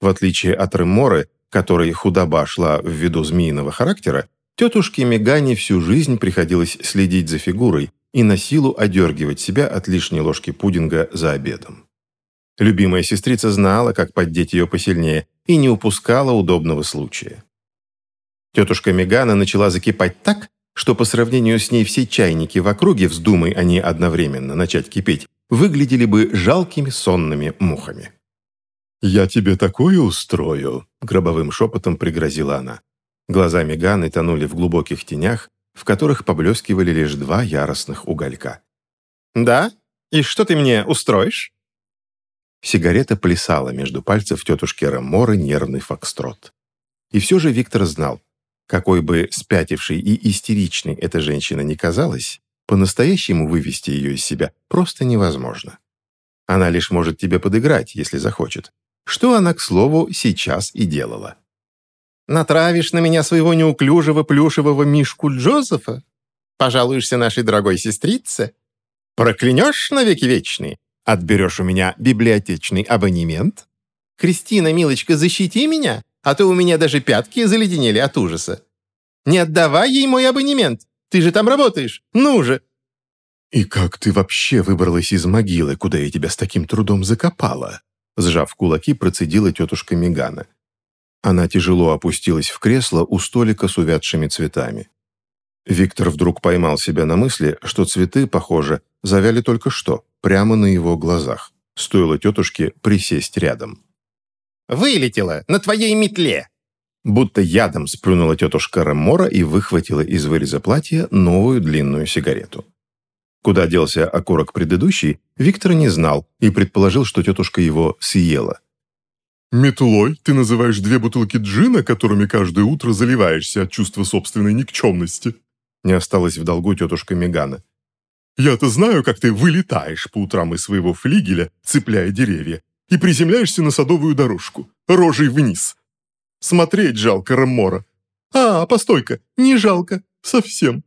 В отличие от Ремморы, которой худоба шла в виду змеиного характера, тетушке Мегане всю жизнь приходилось следить за фигурой и на силу одергивать себя от лишней ложки пудинга за обедом. Любимая сестрица знала, как поддеть ее посильнее, и не упускала удобного случая. Тетушка Мегана начала закипать так, что по сравнению с ней все чайники в округе, вздумай они одновременно начать кипеть, выглядели бы жалкими сонными мухами. «Я тебе такое устрою», — гробовым шепотом пригрозила она. Глаза Меганы тонули в глубоких тенях, в которых поблескивали лишь два яростных уголька. «Да? И что ты мне устроишь?» Сигарета плясала между пальцев тетушки Реморы нервный фокстрот. И все же Виктор знал, какой бы спятившей и истеричной эта женщина ни казалась, по-настоящему вывести ее из себя просто невозможно. Она лишь может тебе подыграть, если захочет. Что она, к слову, сейчас и делала. «Натравишь на меня своего неуклюжего плюшевого мишку Джозефа? Пожалуешься нашей дорогой сестрице? Проклянешь навеки вечные? Отберешь у меня библиотечный абонемент? Кристина, милочка, защити меня, а то у меня даже пятки заледенели от ужаса. Не отдавай ей мой абонемент. Ты же там работаешь. Ну же!» «И как ты вообще выбралась из могилы, куда я тебя с таким трудом закопала?» Сжав кулаки, процедила тетушка Мегана. Она тяжело опустилась в кресло у столика с увядшими цветами. Виктор вдруг поймал себя на мысли, что цветы, похоже, завяли только что, прямо на его глазах. Стоило тетушке присесть рядом. «Вылетела на твоей метле!» Будто ядом сплюнула тетушка Ремора и выхватила из выреза платья новую длинную сигарету. Куда делся окурок предыдущий, Виктор не знал и предположил, что тетушка его съела. «Метлой ты называешь две бутылки джина, которыми каждое утро заливаешься от чувства собственной никчемности?» Не осталась в долгу тетушка Мегана. Я-то знаю, как ты вылетаешь по утрам из своего флигеля, цепляя деревья, и приземляешься на садовую дорожку, рожей вниз. Смотреть жалко Раммора. А, постой-ка, не жалко, совсем.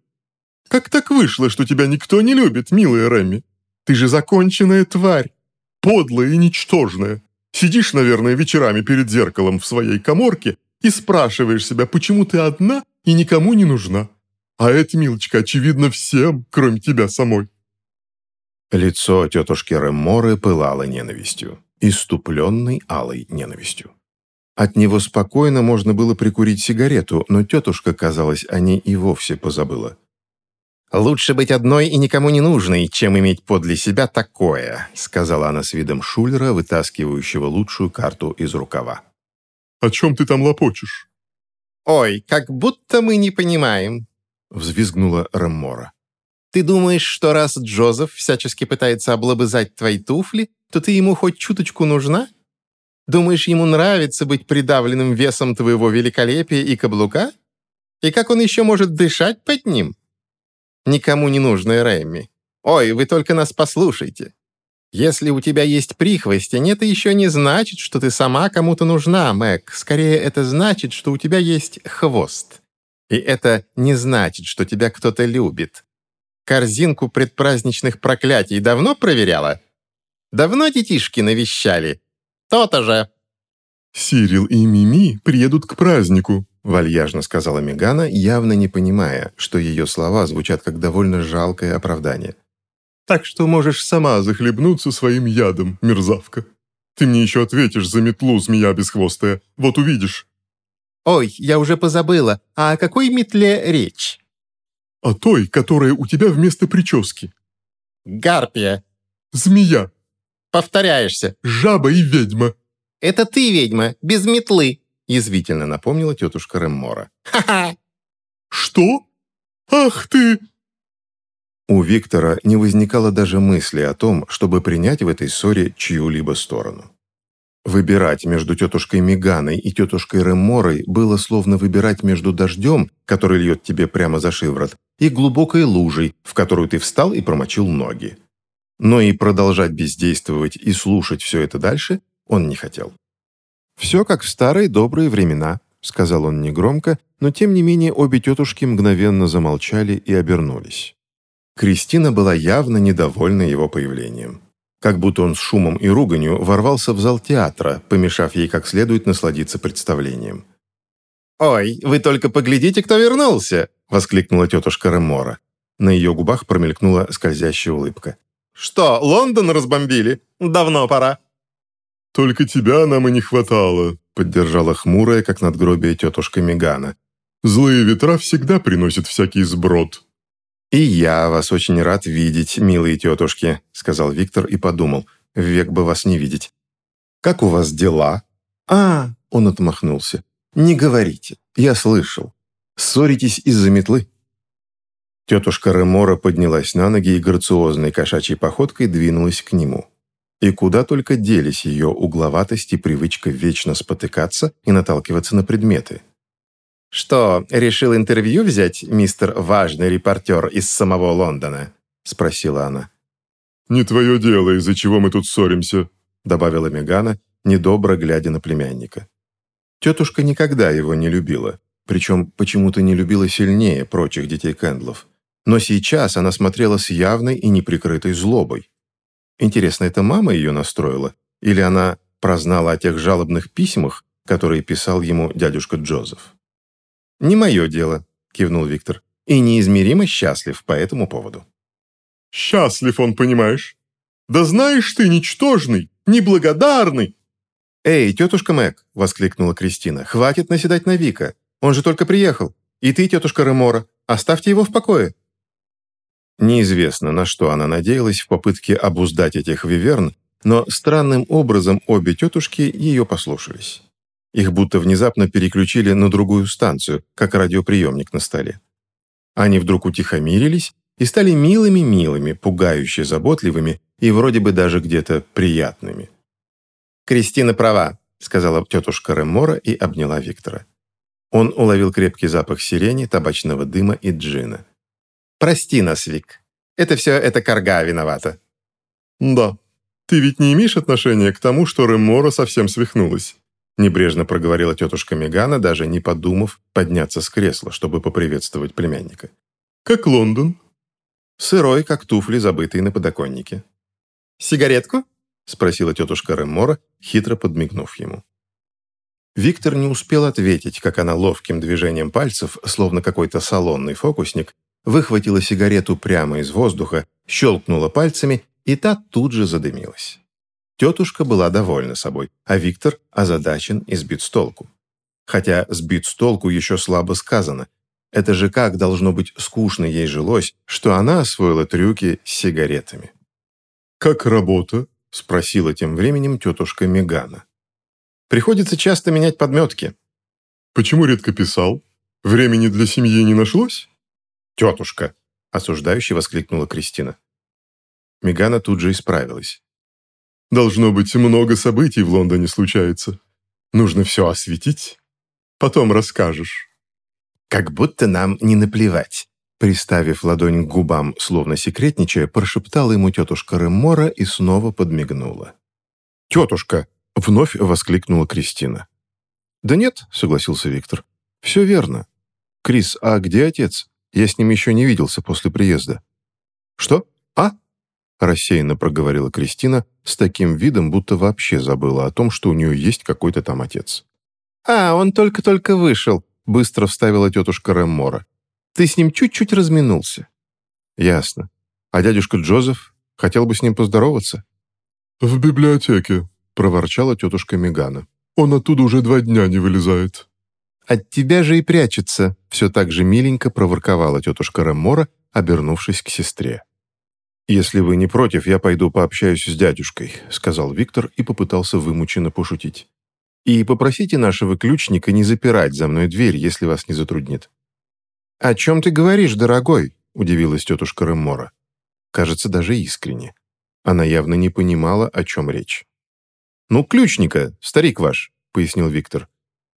Как так вышло, что тебя никто не любит, милая Рэмми? Ты же законченная тварь. подлая и ничтожная. Сидишь, наверное, вечерами перед зеркалом в своей коморке и спрашиваешь себя, почему ты одна и никому не нужна. А эта, милочка, очевидно всем, кроме тебя самой. Лицо тетушки Ремморы пылало ненавистью, иступленной алой ненавистью. От него спокойно можно было прикурить сигарету, но тетушка, казалось, о ней и вовсе позабыла. «Лучше быть одной и никому не нужной, чем иметь подле себя такое», сказала она с видом шулера, вытаскивающего лучшую карту из рукава. «О чем ты там лопочешь?» «Ой, как будто мы не понимаем», взвизгнула Реммора. «Ты думаешь, что раз Джозеф всячески пытается облобызать твои туфли, то ты ему хоть чуточку нужна? Думаешь, ему нравится быть придавленным весом твоего великолепия и каблука? И как он еще может дышать под ним? Никому не нужная Рэмми. Ой, вы только нас послушайте. Если у тебя есть прихвостень, это еще не значит, что ты сама кому-то нужна, Мэг. Скорее, это значит, что у тебя есть хвост. И это не значит, что тебя кто-то любит. Корзинку предпраздничных проклятий давно проверяла? Давно детишки навещали? То-то же!» «Сирил и Мими приедут к празднику», — вальяжно сказала Мегана, явно не понимая, что ее слова звучат как довольно жалкое оправдание. «Так что можешь сама захлебнуться своим ядом, мерзавка. Ты мне еще ответишь за метлу, змея бесхвостая. Вот увидишь». «Ой, я уже позабыла. А о какой метле речь?» «О той, которая у тебя вместо прически». «Гарпия». «Змея». «Повторяешься». «Жаба и ведьма». «Это ты, ведьма, без метлы», — язвительно напомнила тетушка Реммора. «Ха-ха!» «Что? Ах ты!» У Виктора не возникало даже мысли о том, чтобы принять в этой ссоре чью-либо сторону. Выбирать между тетушкой Меганой и тетушкой Реморой было словно выбирать между дождем, который льет тебе прямо за шиворот, и глубокой лужей, в которую ты встал и промочил ноги. Но и продолжать бездействовать и слушать все это дальше он не хотел. «Все как в старые добрые времена», — сказал он негромко, но тем не менее обе тетушки мгновенно замолчали и обернулись. Кристина была явно недовольна его появлением как будто он с шумом и руганью ворвался в зал театра, помешав ей как следует насладиться представлением. «Ой, вы только поглядите, кто вернулся!» — воскликнула тетушка Ремора. На ее губах промелькнула скользящая улыбка. «Что, Лондон разбомбили? Давно пора». «Только тебя нам и не хватало», — поддержала хмурая, как надгробие тетушка Мегана. «Злые ветра всегда приносят всякий сброд». «И я вас очень рад видеть, милые тетушки», — сказал Виктор и подумал. «Век бы вас не видеть». «Как у вас дела?» «А!» — он отмахнулся. «Не говорите. Я слышал. Ссоритесь из-за метлы?» Тетушка Ремора поднялась на ноги и грациозной кошачьей походкой двинулась к нему. И куда только делись ее угловатость и привычка вечно спотыкаться и наталкиваться на предметы. «Что, решил интервью взять, мистер важный репортер из самого Лондона?» — спросила она. «Не твое дело, из-за чего мы тут ссоримся», — добавила Мегана, недобро глядя на племянника. Тетушка никогда его не любила, причем почему-то не любила сильнее прочих детей Кэндлов. Но сейчас она смотрела с явной и неприкрытой злобой. Интересно, это мама ее настроила? Или она прознала о тех жалобных письмах, которые писал ему дядюшка Джозеф? «Не мое дело», — кивнул Виктор, «и неизмеримо счастлив по этому поводу». «Счастлив он, понимаешь? Да знаешь ты, ничтожный, неблагодарный!» «Эй, тетушка Мэг!» — воскликнула Кристина. «Хватит наседать на Вика. Он же только приехал. И ты, тетушка Ремора, оставьте его в покое». Неизвестно, на что она надеялась в попытке обуздать этих виверн, но странным образом обе тетушки ее послушались. Их будто внезапно переключили на другую станцию, как радиоприемник на столе. Они вдруг утихомирились и стали милыми-милыми, пугающе заботливыми и вроде бы даже где-то приятными. «Кристина права», — сказала тетушка Ремора и обняла Виктора. Он уловил крепкий запах сирени, табачного дыма и джина. «Прости нас, Вик. Это все эта корга виновата». «Да. Ты ведь не имеешь отношения к тому, что Ремора совсем свихнулась?» Небрежно проговорила тетушка Мегана, даже не подумав подняться с кресла, чтобы поприветствовать племянника. «Как Лондон?» «Сырой, как туфли, забытые на подоконнике». «Сигаретку?» — спросила тетушка Реммора, хитро подмигнув ему. Виктор не успел ответить, как она ловким движением пальцев, словно какой-то салонный фокусник, выхватила сигарету прямо из воздуха, щелкнула пальцами, и та тут же задымилась. Тетушка была довольна собой, а Виктор озадачен и сбит с толку. Хотя сбит с толку еще слабо сказано. Это же как должно быть скучно ей жилось, что она освоила трюки с сигаретами. «Как работа?» — спросила тем временем тетушка Мегана. Приходится часто менять подметки». «Почему редко писал? Времени для семьи не нашлось?» «Тетушка!» — осуждающе воскликнула Кристина. Мегана тут же исправилась. «Должно быть, много событий в Лондоне случается. Нужно все осветить. Потом расскажешь». «Как будто нам не наплевать», Приставив ладонь к губам, словно секретничая, прошептала ему тетушка Реммора и снова подмигнула. «Тетушка!» Вновь воскликнула Кристина. «Да нет», — согласился Виктор. «Все верно. Крис, а где отец? Я с ним еще не виделся после приезда». «Что? А?» — рассеянно проговорила Кристина с таким видом, будто вообще забыла о том, что у нее есть какой-то там отец. «А, он только-только вышел», — быстро вставила тетушка Рэммора. «Ты с ним чуть-чуть разминулся». «Ясно. А дядюшка Джозеф? Хотел бы с ним поздороваться?» «В библиотеке», — проворчала тетушка Мегана. «Он оттуда уже два дня не вылезает». «От тебя же и прячется», — все так же миленько проворковала тетушка Реммора, обернувшись к сестре. «Если вы не против, я пойду пообщаюсь с дядюшкой», — сказал Виктор и попытался вымученно пошутить. «И попросите нашего ключника не запирать за мной дверь, если вас не затруднит». «О чем ты говоришь, дорогой?» — удивилась тетушка Реммора. Кажется, даже искренне. Она явно не понимала, о чем речь. «Ну, ключника, старик ваш», — пояснил Виктор.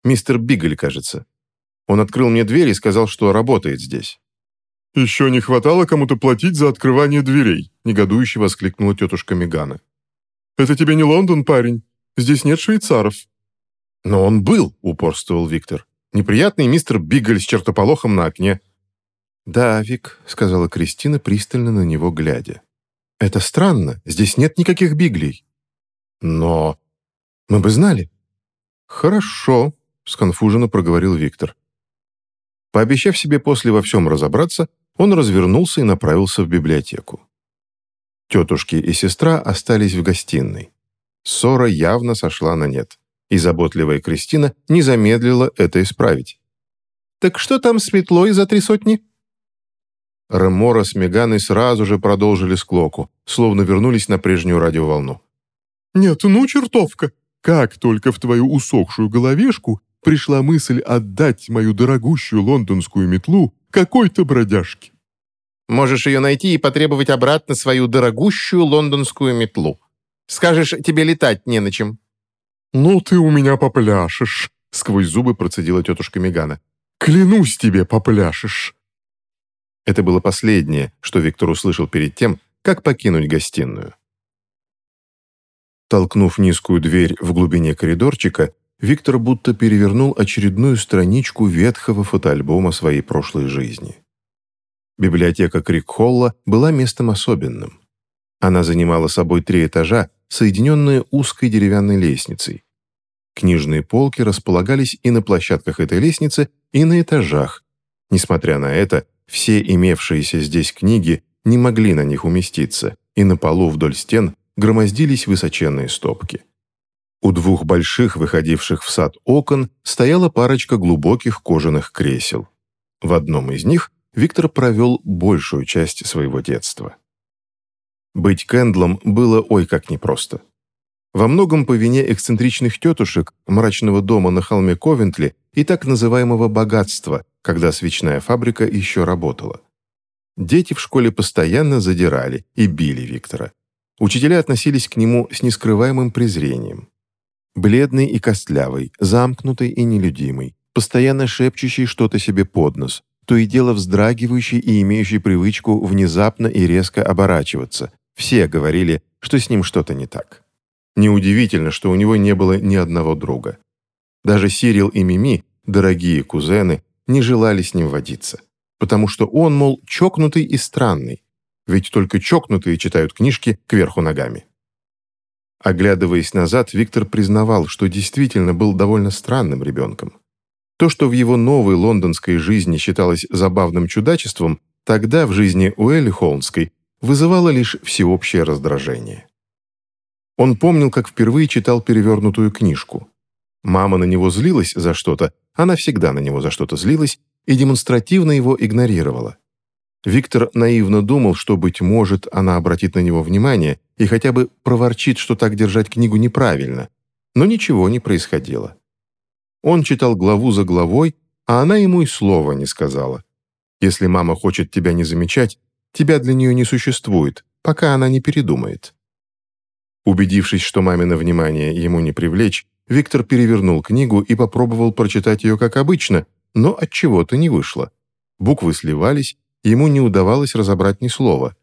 «Мистер Бигль, кажется. Он открыл мне дверь и сказал, что работает здесь». «Еще не хватало кому-то платить за открывание дверей», — негодующе воскликнула тетушка Мегана. «Это тебе не Лондон, парень. Здесь нет швейцаров». «Но он был», — упорствовал Виктор. «Неприятный мистер Бигль с чертополохом на окне». «Да, Вик», — сказала Кристина, пристально на него глядя. «Это странно. Здесь нет никаких Биглей». «Но...» Мы бы знали». «Хорошо», — сконфуженно проговорил Виктор. Пообещав себе после во всем разобраться, он развернулся и направился в библиотеку. Тетушки и сестра остались в гостиной. Ссора явно сошла на нет, и заботливая Кристина не замедлила это исправить. «Так что там с метлой за три сотни?» Ремора с Меганой сразу же продолжили склоку, словно вернулись на прежнюю радиоволну. «Нет, ну, чертовка! Как только в твою усохшую головешку пришла мысль отдать мою дорогущую лондонскую метлу какой-то бродяжке. Можешь ее найти и потребовать обратно свою дорогущую лондонскую метлу. Скажешь, тебе летать не на чем». «Ну ты у меня попляшешь», — сквозь зубы процедила тетушка Мегана. «Клянусь тебе, попляшешь». Это было последнее, что Виктор услышал перед тем, как покинуть гостиную. Толкнув низкую дверь в глубине коридорчика, Виктор будто перевернул очередную страничку ветхого фотоальбома своей прошлой жизни. Библиотека Крикхолла была местом особенным. Она занимала собой три этажа, соединенные узкой деревянной лестницей. Книжные полки располагались и на площадках этой лестницы, и на этажах. Несмотря на это, все имевшиеся здесь книги не могли на них уместиться, и на полу вдоль стен громоздились высоченные стопки. У двух больших, выходивших в сад окон, стояла парочка глубоких кожаных кресел. В одном из них Виктор провел большую часть своего детства. Быть Кэндлом было ой как непросто. Во многом по вине эксцентричных тетушек, мрачного дома на холме Ковентли и так называемого богатства, когда свечная фабрика еще работала. Дети в школе постоянно задирали и били Виктора. Учителя относились к нему с нескрываемым презрением. Бледный и костлявый, замкнутый и нелюдимый, постоянно шепчущий что-то себе под нос, то и дело вздрагивающий и имеющий привычку внезапно и резко оборачиваться. Все говорили, что с ним что-то не так. Неудивительно, что у него не было ни одного друга. Даже Сирил и Мими, дорогие кузены, не желали с ним водиться, потому что он, мол, чокнутый и странный, ведь только чокнутые читают книжки кверху ногами. Оглядываясь назад, Виктор признавал, что действительно был довольно странным ребенком. То, что в его новой лондонской жизни считалось забавным чудачеством, тогда в жизни Уэлли Холмской вызывало лишь всеобщее раздражение. Он помнил, как впервые читал перевернутую книжку. Мама на него злилась за что-то, она всегда на него за что-то злилась и демонстративно его игнорировала. Виктор наивно думал, что, быть может, она обратит на него внимание и хотя бы проворчит, что так держать книгу неправильно. Но ничего не происходило. Он читал главу за главой, а она ему и слова не сказала. Если мама хочет тебя не замечать, тебя для нее не существует, пока она не передумает. Убедившись, что мамино внимание ему не привлечь, Виктор перевернул книгу и попробовал прочитать ее как обычно, но от чего-то не вышло. Буквы сливались, ему не удавалось разобрать ни слова.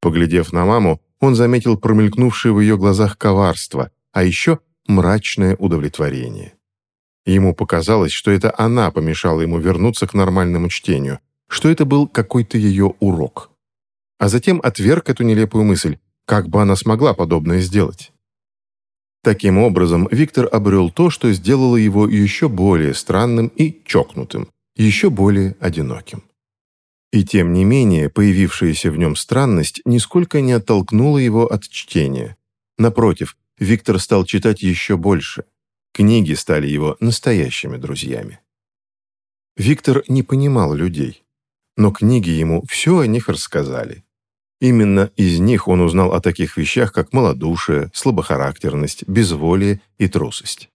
Поглядев на маму, он заметил промелькнувшее в ее глазах коварство, а еще мрачное удовлетворение. Ему показалось, что это она помешала ему вернуться к нормальному чтению, что это был какой-то ее урок. А затем отверг эту нелепую мысль, как бы она смогла подобное сделать. Таким образом, Виктор обрел то, что сделало его еще более странным и чокнутым, еще более одиноким. И тем не менее, появившаяся в нем странность нисколько не оттолкнула его от чтения. Напротив, Виктор стал читать еще больше. Книги стали его настоящими друзьями. Виктор не понимал людей, но книги ему все о них рассказали. Именно из них он узнал о таких вещах, как малодушие, слабохарактерность, безволие и трусость.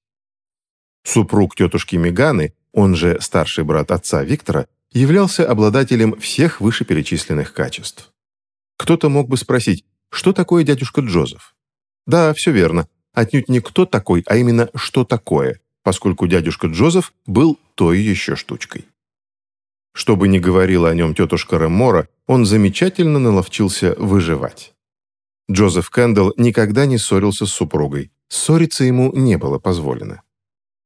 Супруг тетушки Меганы, он же старший брат отца Виктора, являлся обладателем всех вышеперечисленных качеств. Кто-то мог бы спросить, что такое дядюшка Джозеф? Да, все верно, отнюдь не кто такой, а именно что такое, поскольку дядюшка Джозеф был той еще штучкой. Что бы ни говорила о нем тетушка Ремора, он замечательно наловчился выживать. Джозеф Кэндалл никогда не ссорился с супругой. Ссориться ему не было позволено.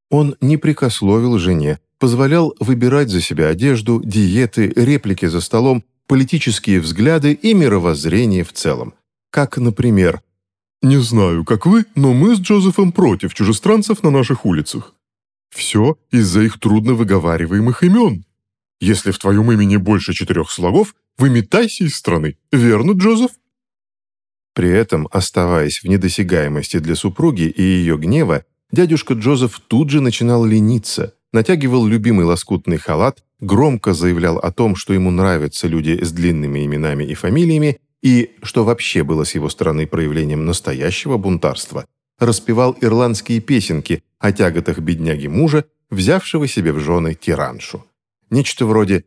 Он не прикословил жене, позволял выбирать за себя одежду, диеты, реплики за столом, политические взгляды и мировоззрение в целом. Как, например, «Не знаю, как вы, но мы с Джозефом против чужестранцев на наших улицах. Все из-за их трудно выговариваемых имен. Если в твоем имени больше четырех слогов, выметайся из страны. Верно, Джозеф?» При этом, оставаясь в недосягаемости для супруги и ее гнева, дядюшка Джозеф тут же начинал лениться, натягивал любимый лоскутный халат, громко заявлял о том, что ему нравятся люди с длинными именами и фамилиями, и, что вообще было с его стороны проявлением настоящего бунтарства, распевал ирландские песенки о тяготах бедняги мужа, взявшего себе в жены тираншу. Нечто вроде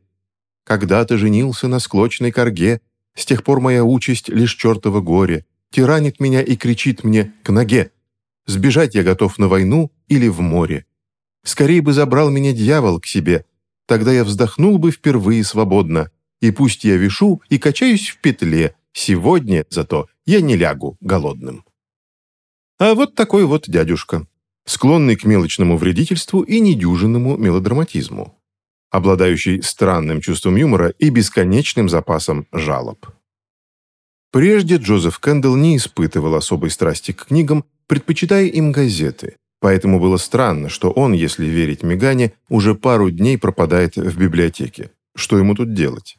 «Когда ты женился на склочной корге, с тех пор моя участь лишь чертово горе, тиранит меня и кричит мне к ноге. Сбежать я готов на войну или в море. Скорей бы забрал меня дьявол к себе, тогда я вздохнул бы впервые свободно, и пусть я вишу и качаюсь в петле, Сегодня, зато, я не лягу голодным. А вот такой вот дядюшка, склонный к мелочному вредительству и недюжинному мелодраматизму, обладающий странным чувством юмора и бесконечным запасом жалоб. Прежде Джозеф Кэндалл не испытывал особой страсти к книгам, предпочитая им газеты, поэтому было странно, что он, если верить Мегане, уже пару дней пропадает в библиотеке. Что ему тут делать?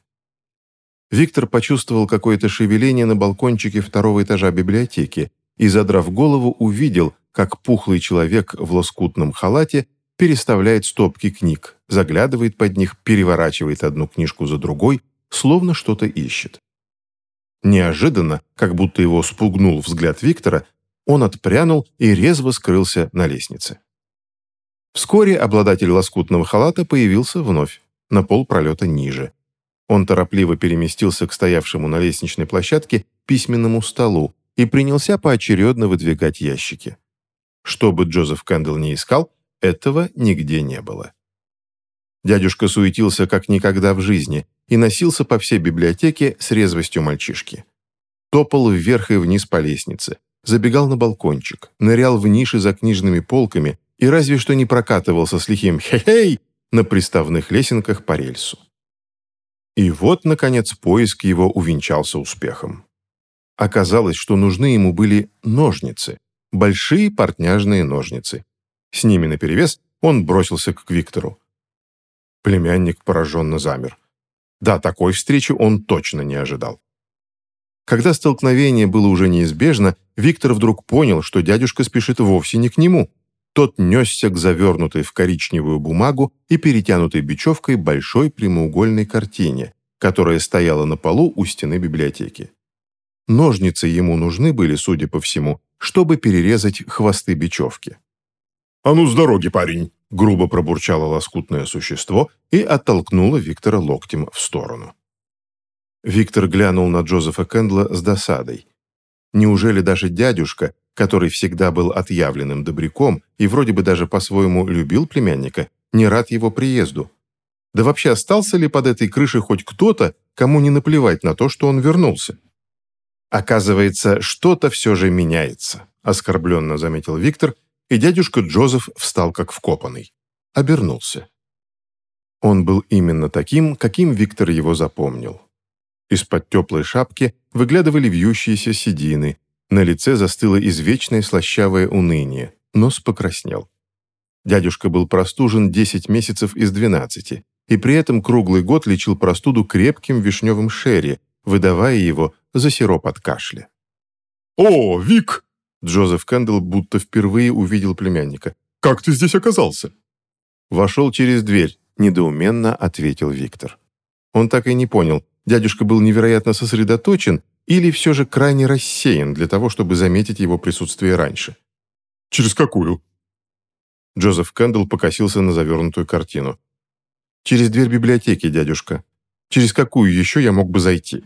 Виктор почувствовал какое-то шевеление на балкончике второго этажа библиотеки и, задрав голову, увидел, как пухлый человек в лоскутном халате переставляет стопки книг, заглядывает под них, переворачивает одну книжку за другой, словно что-то ищет. Неожиданно, как будто его спугнул взгляд Виктора, он отпрянул и резво скрылся на лестнице. Вскоре обладатель лоскутного халата появился вновь, на пол пролета ниже. Он торопливо переместился к стоявшему на лестничной площадке письменному столу и принялся поочередно выдвигать ящики. Что бы Джозеф Кэндалл не искал, этого нигде не было. Дядюшка суетился как никогда в жизни и носился по всей библиотеке с резвостью мальчишки. Топал вверх и вниз по лестнице, забегал на балкончик, нырял в ниши за книжными полками и разве что не прокатывался с лихим «хе-хей» на приставных лесенках по рельсу. И вот, наконец, поиск его увенчался успехом. Оказалось, что нужны ему были ножницы, большие портняжные ножницы. С ними наперевес он бросился к Виктору. Племянник пораженно замер. Да, такой встречи он точно не ожидал. Когда столкновение было уже неизбежно, Виктор вдруг понял, что дядюшка спешит вовсе не к нему. Тот несся к завернутой в коричневую бумагу и перетянутой бечевкой большой прямоугольной картине, которая стояла на полу у стены библиотеки. Ножницы ему нужны были, судя по всему, чтобы перерезать хвосты бечевки. «А ну с дороги, парень!» — грубо пробурчало лоскутное существо и оттолкнуло Виктора локтем в сторону. Виктор глянул на Джозефа Кэндла с досадой. Неужели даже дядюшка, который всегда был отъявленным добряком и вроде бы даже по-своему любил племянника, не рад его приезду? Да вообще остался ли под этой крышей хоть кто-то, кому не наплевать на то, что он вернулся? Оказывается, что-то все же меняется, оскорбленно заметил Виктор, и дядюшка Джозеф встал как вкопанный. Обернулся. Он был именно таким, каким Виктор его запомнил. Из-под теплой шапки выглядывали вьющиеся седины, на лице застыло извечное слащавое уныние, нос покраснел. Дядюшка был простужен 10 месяцев из 12, и при этом круглый год лечил простуду крепким вишневым шерри, выдавая его за сироп от кашля. «О, Вик!» Джозеф Кэндл будто впервые увидел племянника. «Как ты здесь оказался?» «Вошел через дверь», — недоуменно ответил Виктор. Он так и не понял, дядюшка был невероятно сосредоточен или все же крайне рассеян для того, чтобы заметить его присутствие раньше. «Через какую?» Джозеф Кэндл покосился на завернутую картину. «Через дверь библиотеки, дядюшка. Через какую еще я мог бы зайти?»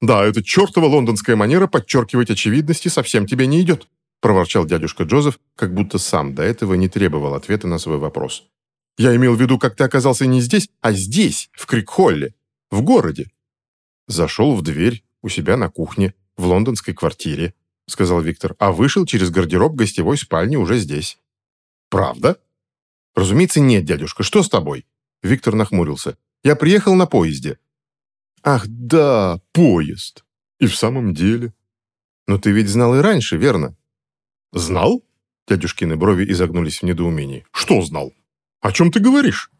«Да, эта чертова лондонская манера подчеркивать очевидности совсем тебе не идет», проворчал дядюшка Джозеф, как будто сам до этого не требовал ответа на свой вопрос. «Я имел в виду, как ты оказался не здесь, а здесь, в Крикхолле, в городе». Зашел в дверь, у себя на кухне, в лондонской квартире», — сказал Виктор, «а вышел через гардероб гостевой спальни уже здесь». «Правда?» «Разумеется, нет, дядюшка. Что с тобой?» Виктор нахмурился. «Я приехал на поезде». «Ах, да, поезд. И в самом деле...» «Но ты ведь знал и раньше, верно?» «Знал?» Дядюшкины брови изогнулись в недоумении. «Что знал? О чем ты говоришь?»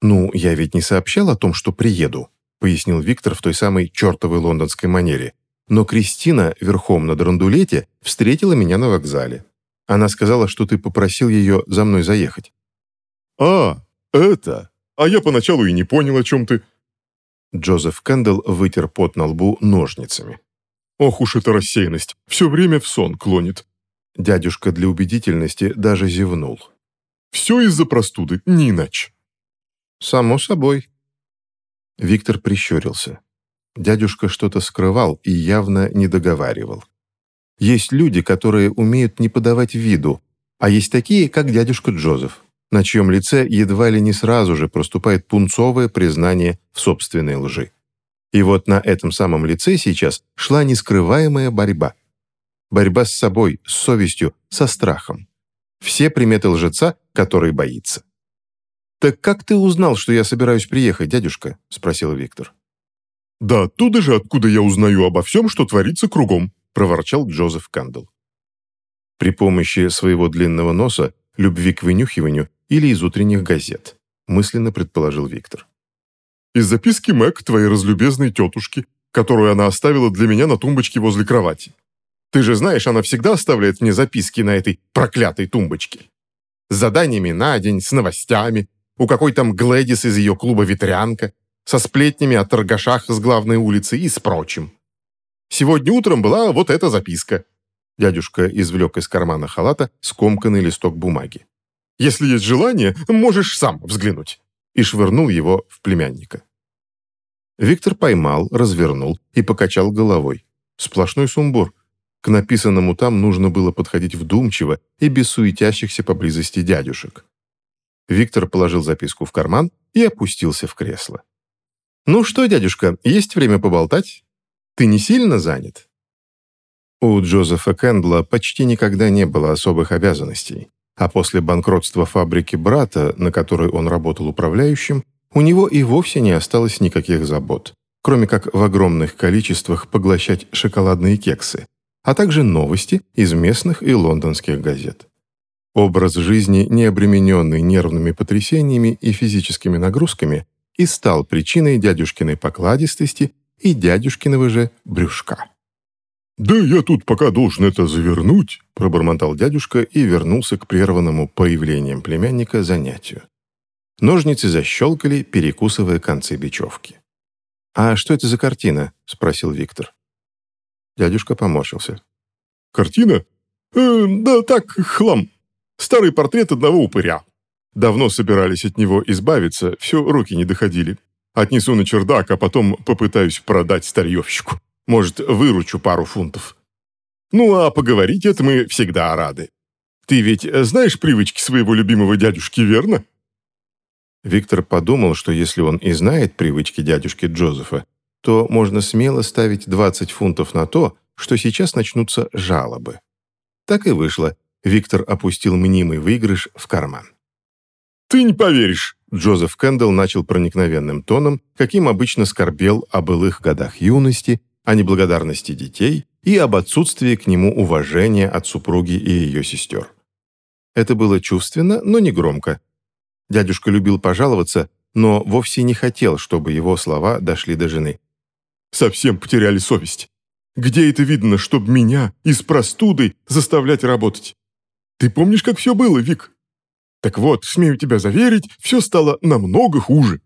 «Ну, я ведь не сообщал о том, что приеду», пояснил Виктор в той самой чертовой лондонской манере. «Но Кристина верхом на драндулете встретила меня на вокзале. Она сказала, что ты попросил ее за мной заехать». «А, это? А я поначалу и не понял, о чем ты...» Джозеф Кэндалл вытер пот на лбу ножницами. «Ох уж эта рассеянность! Все время в сон клонит!» Дядюшка для убедительности даже зевнул. «Все из-за простуды, не иначе». «Само собой», Виктор прищурился. Дядюшка что-то скрывал и явно не договаривал. Есть люди, которые умеют не подавать виду, а есть такие, как дядюшка Джозеф, на чьем лице едва ли не сразу же проступает пунцовое признание в собственной лжи. И вот на этом самом лице сейчас шла нескрываемая борьба. Борьба с собой, с совестью, со страхом. Все приметы лжеца, который боится. «Так как ты узнал, что я собираюсь приехать, дядюшка?» — спросил Виктор. «Да оттуда же, откуда я узнаю обо всем, что творится кругом», — проворчал Джозеф Кандл. «При помощи своего длинного носа, любви к вынюхиванию или из утренних газет», — мысленно предположил Виктор. «Из записки Мэг, твоей разлюбезной тетушки, которую она оставила для меня на тумбочке возле кровати. Ты же знаешь, она всегда оставляет мне записки на этой проклятой тумбочке. С заданиями на день, с новостями, у какой там Глэдис из ее клуба «Ветрянка», со сплетнями о торгашах с главной улицы и с прочим. Сегодня утром была вот эта записка. Дядюшка извлек из кармана халата скомканный листок бумаги. «Если есть желание, можешь сам взглянуть». И швырнул его в племянника. Виктор поймал, развернул и покачал головой. Сплошной сумбур. К написанному там нужно было подходить вдумчиво и без суетящихся поблизости дядюшек. Виктор положил записку в карман и опустился в кресло. «Ну что, дядюшка, есть время поболтать? Ты не сильно занят?» У Джозефа Кэндла почти никогда не было особых обязанностей, а после банкротства фабрики брата, на которой он работал управляющим, у него и вовсе не осталось никаких забот, кроме как в огромных количествах поглощать шоколадные кексы, а также новости из местных и лондонских газет. Образ жизни, не обремененный нервными потрясениями и физическими нагрузками, и стал причиной дядюшкиной покладистости и дядюшкиного же брюшка. «Да я тут пока должен это завернуть», — пробормотал дядюшка и вернулся к прерванному появлением племянника занятию. Ножницы защелкали, перекусывая концы бечевки. «А что это за картина?» — спросил Виктор. Дядюшка поморщился. «Картина? Э, да так, хлам. Старый портрет одного упыря. Давно собирались от него избавиться, все руки не доходили. Отнесу на чердак, а потом попытаюсь продать старьевщику. Может, выручу пару фунтов. Ну, а поговорить это мы всегда рады. Ты ведь знаешь привычки своего любимого дядюшки, верно?» Виктор подумал, что если он и знает привычки дядюшки Джозефа, то можно смело ставить 20 фунтов на то, что сейчас начнутся жалобы. Так и вышло. Виктор опустил мнимый выигрыш в карман. «Ты не поверишь!» Джозеф Кэндалл начал проникновенным тоном, каким обычно скорбел о былых годах юности, о неблагодарности детей и об отсутствии к нему уважения от супруги и ее сестер. Это было чувственно, но не громко. Дядюшка любил пожаловаться, но вовсе не хотел, чтобы его слова дошли до жены. «Совсем потеряли совесть. Где это видно, чтобы меня из простуды заставлять работать? Ты помнишь, как все было, Вик? Так вот, смею тебя заверить, все стало намного хуже.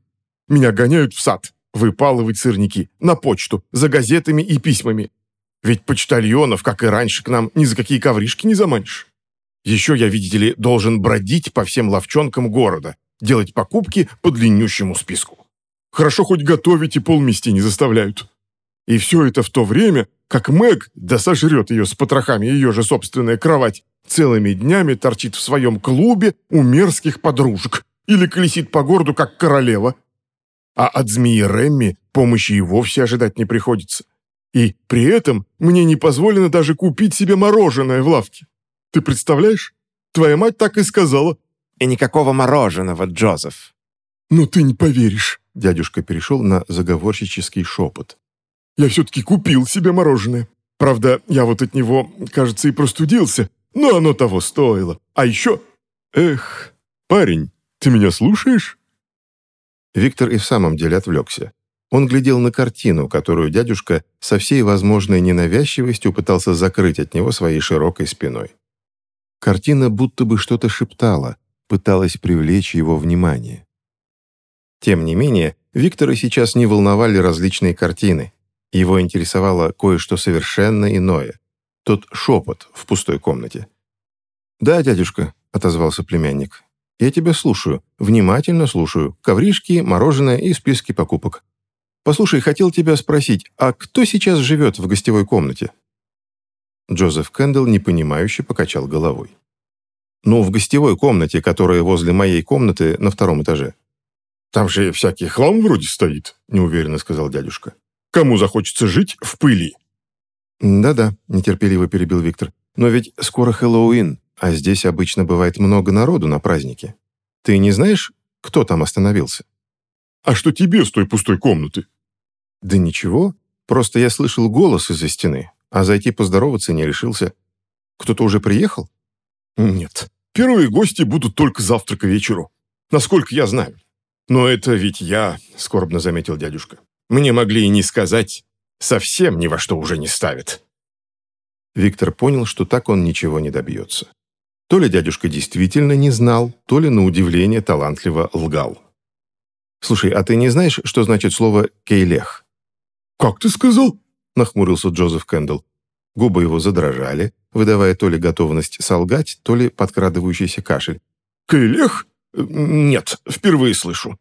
Меня гоняют в сад, выпалывать сырники, на почту, за газетами и письмами. Ведь почтальонов, как и раньше, к нам ни за какие ковришки не заманишь. Еще я, видите ли, должен бродить по всем ловчонкам города, делать покупки по длиннющему списку. Хорошо хоть готовить и полмести не заставляют. И все это в то время, как Мэг, да сожрет ее с потрохами ее же собственная кровать, целыми днями торчит в своем клубе у мерзких подружек или колесит по городу, как королева, а от змеи Рэмми помощи и вовсе ожидать не приходится. И при этом мне не позволено даже купить себе мороженое в лавке. Ты представляешь? Твоя мать так и сказала. И никакого мороженого, Джозеф. Ну ты не поверишь. Дядюшка перешел на заговорщический шепот. Я все-таки купил себе мороженое. Правда, я вот от него, кажется, и простудился, но оно того стоило. А еще... Эх, парень, ты меня слушаешь? Виктор и в самом деле отвлекся. Он глядел на картину, которую дядюшка со всей возможной ненавязчивостью пытался закрыть от него своей широкой спиной. Картина будто бы что-то шептала, пыталась привлечь его внимание. Тем не менее, Виктора сейчас не волновали различные картины. Его интересовало кое-что совершенно иное. Тот шепот в пустой комнате. «Да, дядюшка», — отозвался племянник. Я тебя слушаю, внимательно слушаю. Ковришки, мороженое и списки покупок. Послушай, хотел тебя спросить, а кто сейчас живет в гостевой комнате?» Джозеф Кэндалл непонимающе покачал головой. «Ну, в гостевой комнате, которая возле моей комнаты на втором этаже». «Там же всякий хлам вроде стоит», — неуверенно сказал дядюшка. «Кому захочется жить в пыли?» «Да-да», — нетерпеливо перебил Виктор. «Но ведь скоро Хэллоуин. А здесь обычно бывает много народу на празднике. Ты не знаешь, кто там остановился?» «А что тебе с той пустой комнаты?» «Да ничего. Просто я слышал голос из-за стены, а зайти поздороваться не решился. Кто-то уже приехал?» «Нет. Первые гости будут только завтра к вечеру. Насколько я знаю. Но это ведь я», — скорбно заметил дядюшка. «Мне могли и не сказать. Совсем ни во что уже не ставит». Виктор понял, что так он ничего не добьется. То ли дядюшка действительно не знал, то ли на удивление талантливо лгал. «Слушай, а ты не знаешь, что значит слово «кейлех»?» «Как ты сказал?» — нахмурился Джозеф Кэндалл. Губы его задрожали, выдавая то ли готовность солгать, то ли подкрадывающийся кашель. «Кейлех? Нет, впервые слышу».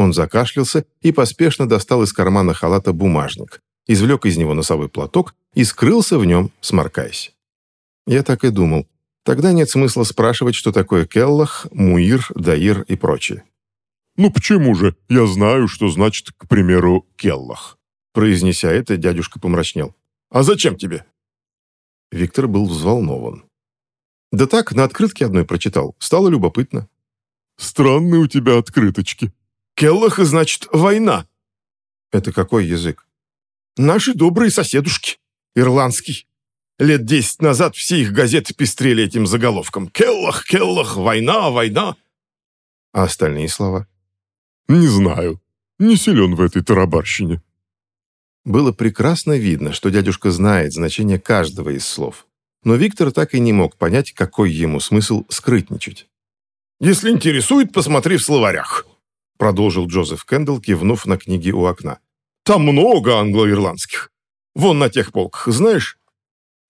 Он закашлялся и поспешно достал из кармана халата бумажник, извлек из него носовой платок и скрылся в нем, сморкаясь. Я так и думал. Тогда нет смысла спрашивать, что такое Келлах, Муир, Даир и прочее. «Ну почему же? Я знаю, что значит, к примеру, Келлах». Произнеся это, дядюшка помрачнел. «А зачем тебе?» Виктор был взволнован. «Да так, на открытке одной прочитал. Стало любопытно». «Странные у тебя открыточки. Келлах, значит, война». Это какой язык? Наши добрые соседушки. Ирландский. Лет десять назад все их газеты пестрели этим заголовком. «Келлах, Келлах, война, война». А остальные слова? Не знаю. Не силен в этой тарабарщине. Было прекрасно видно, что дядюшка знает значение каждого из слов. Но Виктор так и не мог понять, какой ему смысл скрытничать. «Если интересует, посмотри в словарях», продолжил Джозеф Кэндалл, кивнув на книги у окна. «Там много англо-ирландских. Вон на тех полках, знаешь?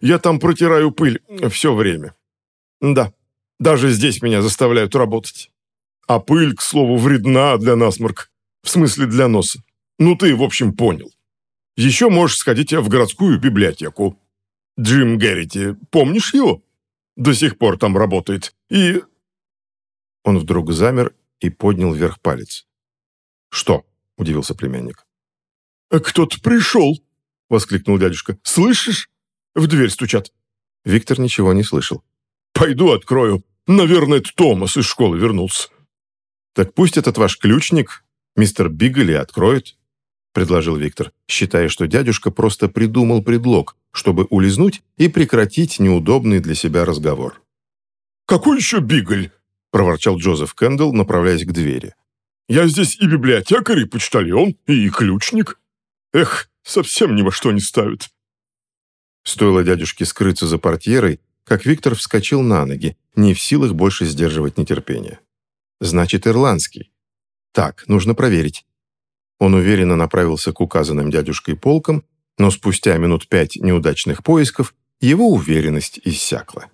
Я там протираю пыль все время. Да, даже здесь меня заставляют работать. А пыль, к слову, вредна для насморк. В смысле, для носа. Ну, ты, в общем, понял. Еще можешь сходить в городскую библиотеку. Джим Геррити, помнишь его? До сих пор там работает. И он вдруг замер и поднял вверх палец. «Что?» – удивился племянник. «Кто-то пришел!» – воскликнул дядюшка. «Слышишь? В дверь стучат». Виктор ничего не слышал. «Пойду открою. Наверное, это Томас из школы вернулся». «Так пусть этот ваш ключник, мистер Бигели, откроет», — предложил Виктор, считая, что дядюшка просто придумал предлог, чтобы улизнуть и прекратить неудобный для себя разговор. «Какой еще Бигль?» — проворчал Джозеф Кэндалл, направляясь к двери. «Я здесь и библиотекарь, и почтальон, и ключник. Эх, совсем ни во что не ставят». Стоило дядюшке скрыться за портьерой, как Виктор вскочил на ноги, не в силах больше сдерживать нетерпение. «Значит, ирландский. Так, нужно проверить». Он уверенно направился к указанным дядюшкой полкам, но спустя минут пять неудачных поисков его уверенность иссякла.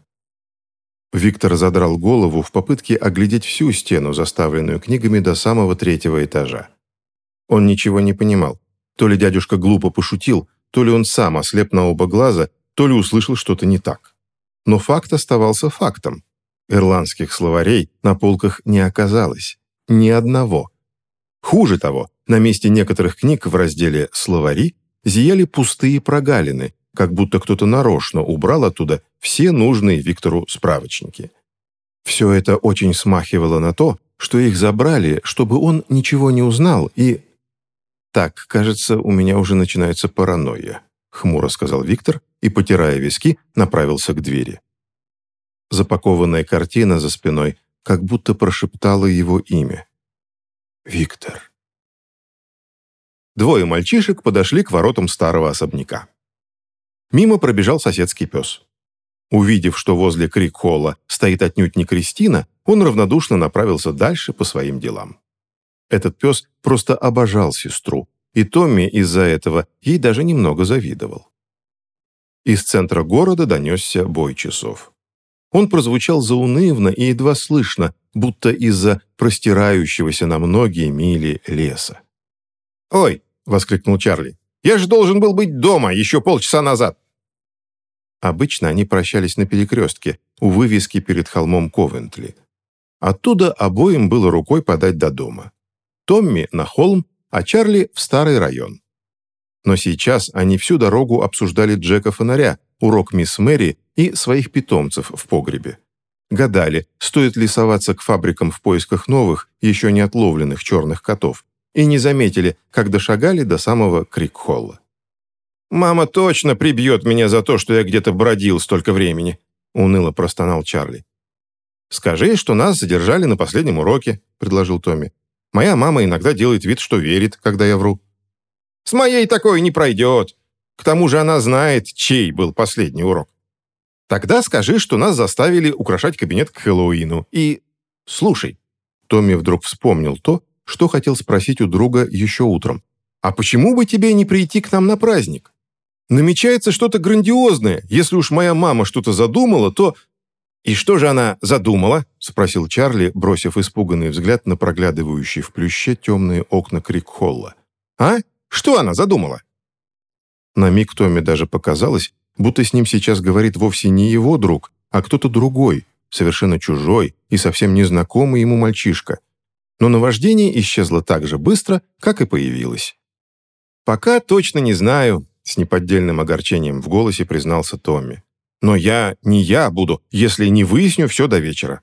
Виктор задрал голову в попытке оглядеть всю стену, заставленную книгами до самого третьего этажа. Он ничего не понимал. То ли дядюшка глупо пошутил, то ли он сам ослеп на оба глаза, то ли услышал что-то не так. Но факт оставался фактом. Ирландских словарей на полках не оказалось. Ни одного. Хуже того, на месте некоторых книг в разделе «Словари» зияли пустые прогалины, как будто кто-то нарочно убрал оттуда все нужные Виктору справочники. Все это очень смахивало на то, что их забрали, чтобы он ничего не узнал и... «Так, кажется, у меня уже начинается паранойя», — хмуро сказал Виктор и, потирая виски, направился к двери. Запакованная картина за спиной как будто прошептала его имя. «Виктор». Двое мальчишек подошли к воротам старого особняка. Мимо пробежал соседский пес. Увидев, что возле Крик-холла стоит отнюдь не Кристина, он равнодушно направился дальше по своим делам. Этот пес просто обожал сестру, и Томми из-за этого ей даже немного завидовал. Из центра города донесся бой часов. Он прозвучал заунывно и едва слышно, будто из-за простирающегося на многие мили леса. «Ой!» — воскликнул Чарли. Я же должен был быть дома еще полчаса назад». Обычно они прощались на перекрестке, у вывески перед холмом Ковентли. Оттуда обоим было рукой подать до дома. Томми на холм, а Чарли в старый район. Но сейчас они всю дорогу обсуждали Джека Фонаря, урок мисс Мэри и своих питомцев в погребе. Гадали, стоит ли соваться к фабрикам в поисках новых, еще не отловленных черных котов, и не заметили, как дошагали до самого Крикхолла. «Мама точно прибьет меня за то, что я где-то бродил столько времени», уныло простонал Чарли. «Скажи, что нас задержали на последнем уроке», — предложил Томми. «Моя мама иногда делает вид, что верит, когда я вру». «С моей такое не пройдет. К тому же она знает, чей был последний урок». «Тогда скажи, что нас заставили украшать кабинет к Хэллоуину. И... Слушай». Томми вдруг вспомнил то, что хотел спросить у друга еще утром. «А почему бы тебе не прийти к нам на праздник? Намечается что-то грандиозное. Если уж моя мама что-то задумала, то...» «И что же она задумала?» — спросил Чарли, бросив испуганный взгляд на проглядывающие в плюще темные окна Крик-Холла. «А? Что она задумала?» На миг Томми даже показалось, будто с ним сейчас говорит вовсе не его друг, а кто-то другой, совершенно чужой и совсем незнакомый ему мальчишка, но наваждение исчезло так же быстро, как и появилось. «Пока точно не знаю», — с неподдельным огорчением в голосе признался Томми. «Но я не я буду, если не выясню все до вечера.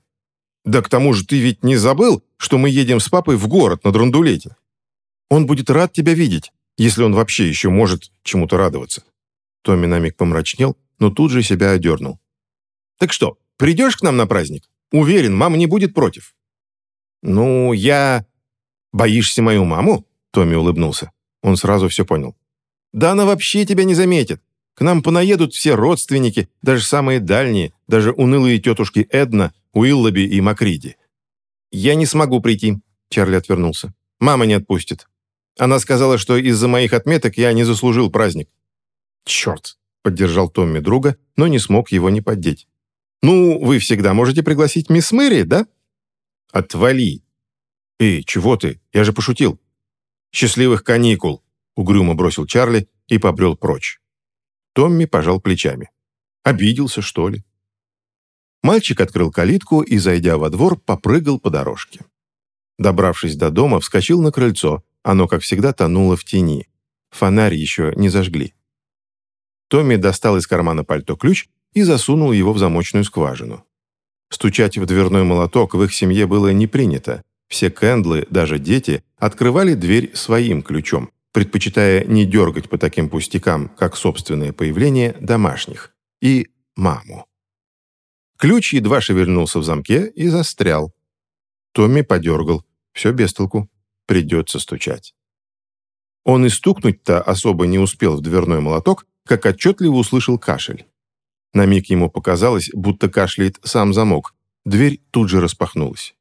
Да к тому же ты ведь не забыл, что мы едем с папой в город на драндулете? Он будет рад тебя видеть. если он вообще еще может чему-то радоваться. Томми на миг помрачнел, но тут же себя одернул. «Так что, придешь к нам на праздник? Уверен, мама не будет против». «Ну, я...» «Боишься мою маму?» Томми улыбнулся. Он сразу все понял. «Да она вообще тебя не заметит. К нам понаедут все родственники, даже самые дальние, даже унылые тетушки Эдна, Уиллоби и Макриди». «Я не смогу прийти», — Чарли отвернулся. «Мама не отпустит. Она сказала, что из-за моих отметок я не заслужил праздник». «Черт!» — поддержал Томми друга, но не смог его не поддеть. «Ну, вы всегда можете пригласить мисс Мэри, да?» «Отвали!» «Эй, чего ты? Я же пошутил!» «Счастливых каникул!» — угрюмо бросил Чарли и побрел прочь. Томми пожал плечами. «Обиделся, что ли?» Мальчик открыл калитку и, зайдя во двор, попрыгал по дорожке. Добравшись до дома, вскочил на крыльцо. Оно, как всегда, тонуло в тени. Фонарь еще не зажгли. Томми достал из кармана пальто ключ и засунул его в замочную скважину. Стучать в дверной молоток в их семье было не принято, все Кэндлы, даже дети, открывали дверь своим ключом, предпочитая не дергать по таким пустякам, как собственное появление домашних, и маму. Ключ едва шевельнулся в замке и застрял. Томми подергал. Все без толку. Придется стучать. Он и стукнуть-то особо не успел в дверной молоток, как отчетливо услышал кашель. На миг ему показалось, будто кашляет сам замок. Дверь тут же распахнулась.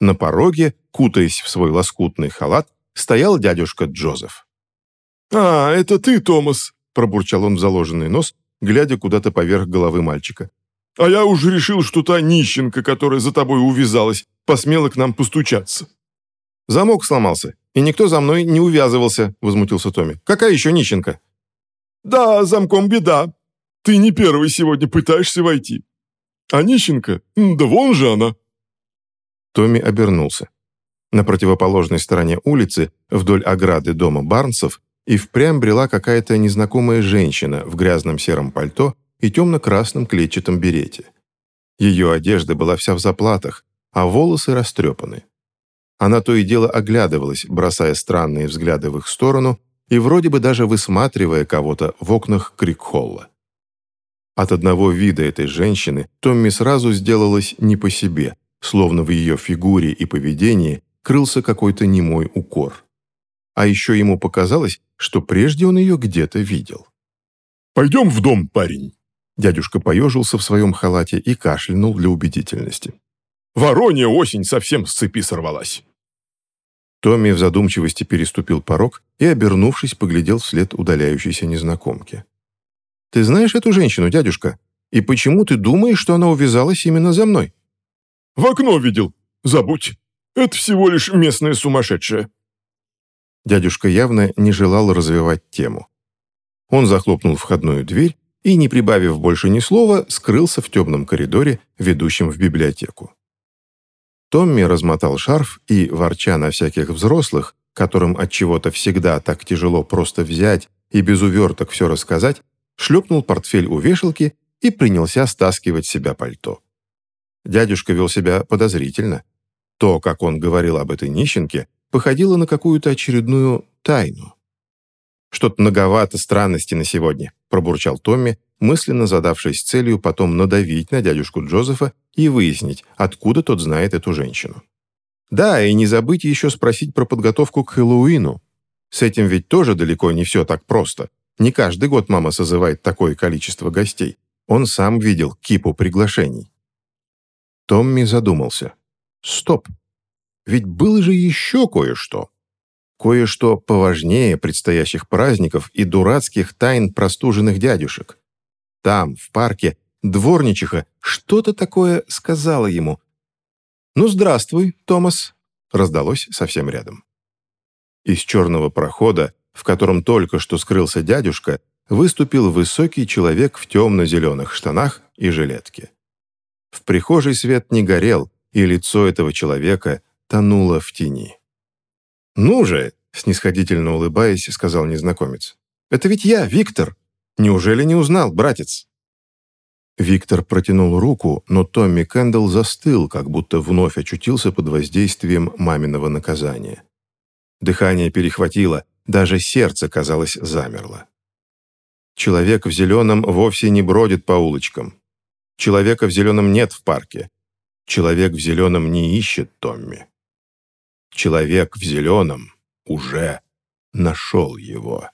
На пороге, кутаясь в свой лоскутный халат, стоял дядюшка Джозеф. «А, это ты, Томас!» – пробурчал он в заложенный нос, глядя куда-то поверх головы мальчика. «А я уже решил, что та нищенка, которая за тобой увязалась, посмела к нам постучаться». «Замок сломался, и никто за мной не увязывался», – возмутился Томми. «Какая еще нищенка?» «Да, замком беда. Ты не первый сегодня пытаешься войти. А? Да вон же она!» Томми обернулся. На противоположной стороне улицы, вдоль ограды дома Барнсов, и впрямь брела какая-то незнакомая женщина в грязном сером пальто и темно-красном клетчатом берете. Ее одежда была вся в заплатах, а волосы растрепаны. Она то и дело оглядывалась, бросая странные взгляды в их сторону и вроде бы даже высматривая кого-то в окнах Крикхолла. От одного вида этой женщины Томми сразу сделалось не по себе, словно в ее фигуре и поведении крылся какой-то немой укор. А еще ему показалось, что прежде он ее где-то видел. «Пойдем в дом, парень!» Дядюшка поежился в своем халате и кашлянул для убедительности. «Воронья осень совсем с цепи сорвалась!» Томми в задумчивости переступил порог и, обернувшись, поглядел вслед удаляющейся незнакомке. «Ты знаешь эту женщину, дядюшка? И почему ты думаешь, что она увязалась именно за мной?» В окно видел. Забудь. Это всего лишь местная сумасшедшая». Дядюшка явно не желал развивать тему. Он захлопнул входную дверь и, не прибавив больше ни слова, скрылся в темном коридоре, ведущем в библиотеку. Томми размотал шарф и, ворча на всяких взрослых, которым от чего-то всегда так тяжело просто взять и без уверток все рассказать, шлепнул портфель у вешалки и принялся стаскивать себя пальто. Дядюшка вел себя подозрительно. То, как он говорил об этой нищенке, походило на какую-то очередную тайну. «Что-то многовато странностей на сегодня», – пробурчал Томми, мысленно задавшись целью потом надавить на дядюшку Джозефа и выяснить, откуда тот знает эту женщину. Да, и не забыть еще спросить про подготовку к Хэллоуину. С этим ведь тоже далеко не все так просто. Не каждый год мама созывает такое количество гостей. Он сам видел кипу приглашений. Томми задумался. «Стоп! Ведь было же еще кое-что. Кое-что поважнее предстоящих праздников и дурацких тайн простуженных дядюшек. Там, в парке, дворничиха что-то такое сказала ему. «Ну, здравствуй, Томас», — раздалось совсем рядом. Из черного прохода, в котором только что скрылся дядюшка, выступил высокий человек в темно-зеленых штанах и жилетке. В прихожей свет не горел, и лицо этого человека тонуло в тени. «Ну же!» — снисходительно улыбаясь, сказал незнакомец. «Это ведь я, Виктор! Неужели не узнал, братец?» Виктор протянул руку, но Томми Кэндалл застыл, как будто вновь очутился под воздействием маминого наказания. Дыхание перехватило, даже сердце, казалось, замерло. Человек в зеленом вовсе не бродит по улочкам. Человека в зеленом нет в парке. Человек в зеленом не ищет Томми. Человек в зеленом уже нашел его.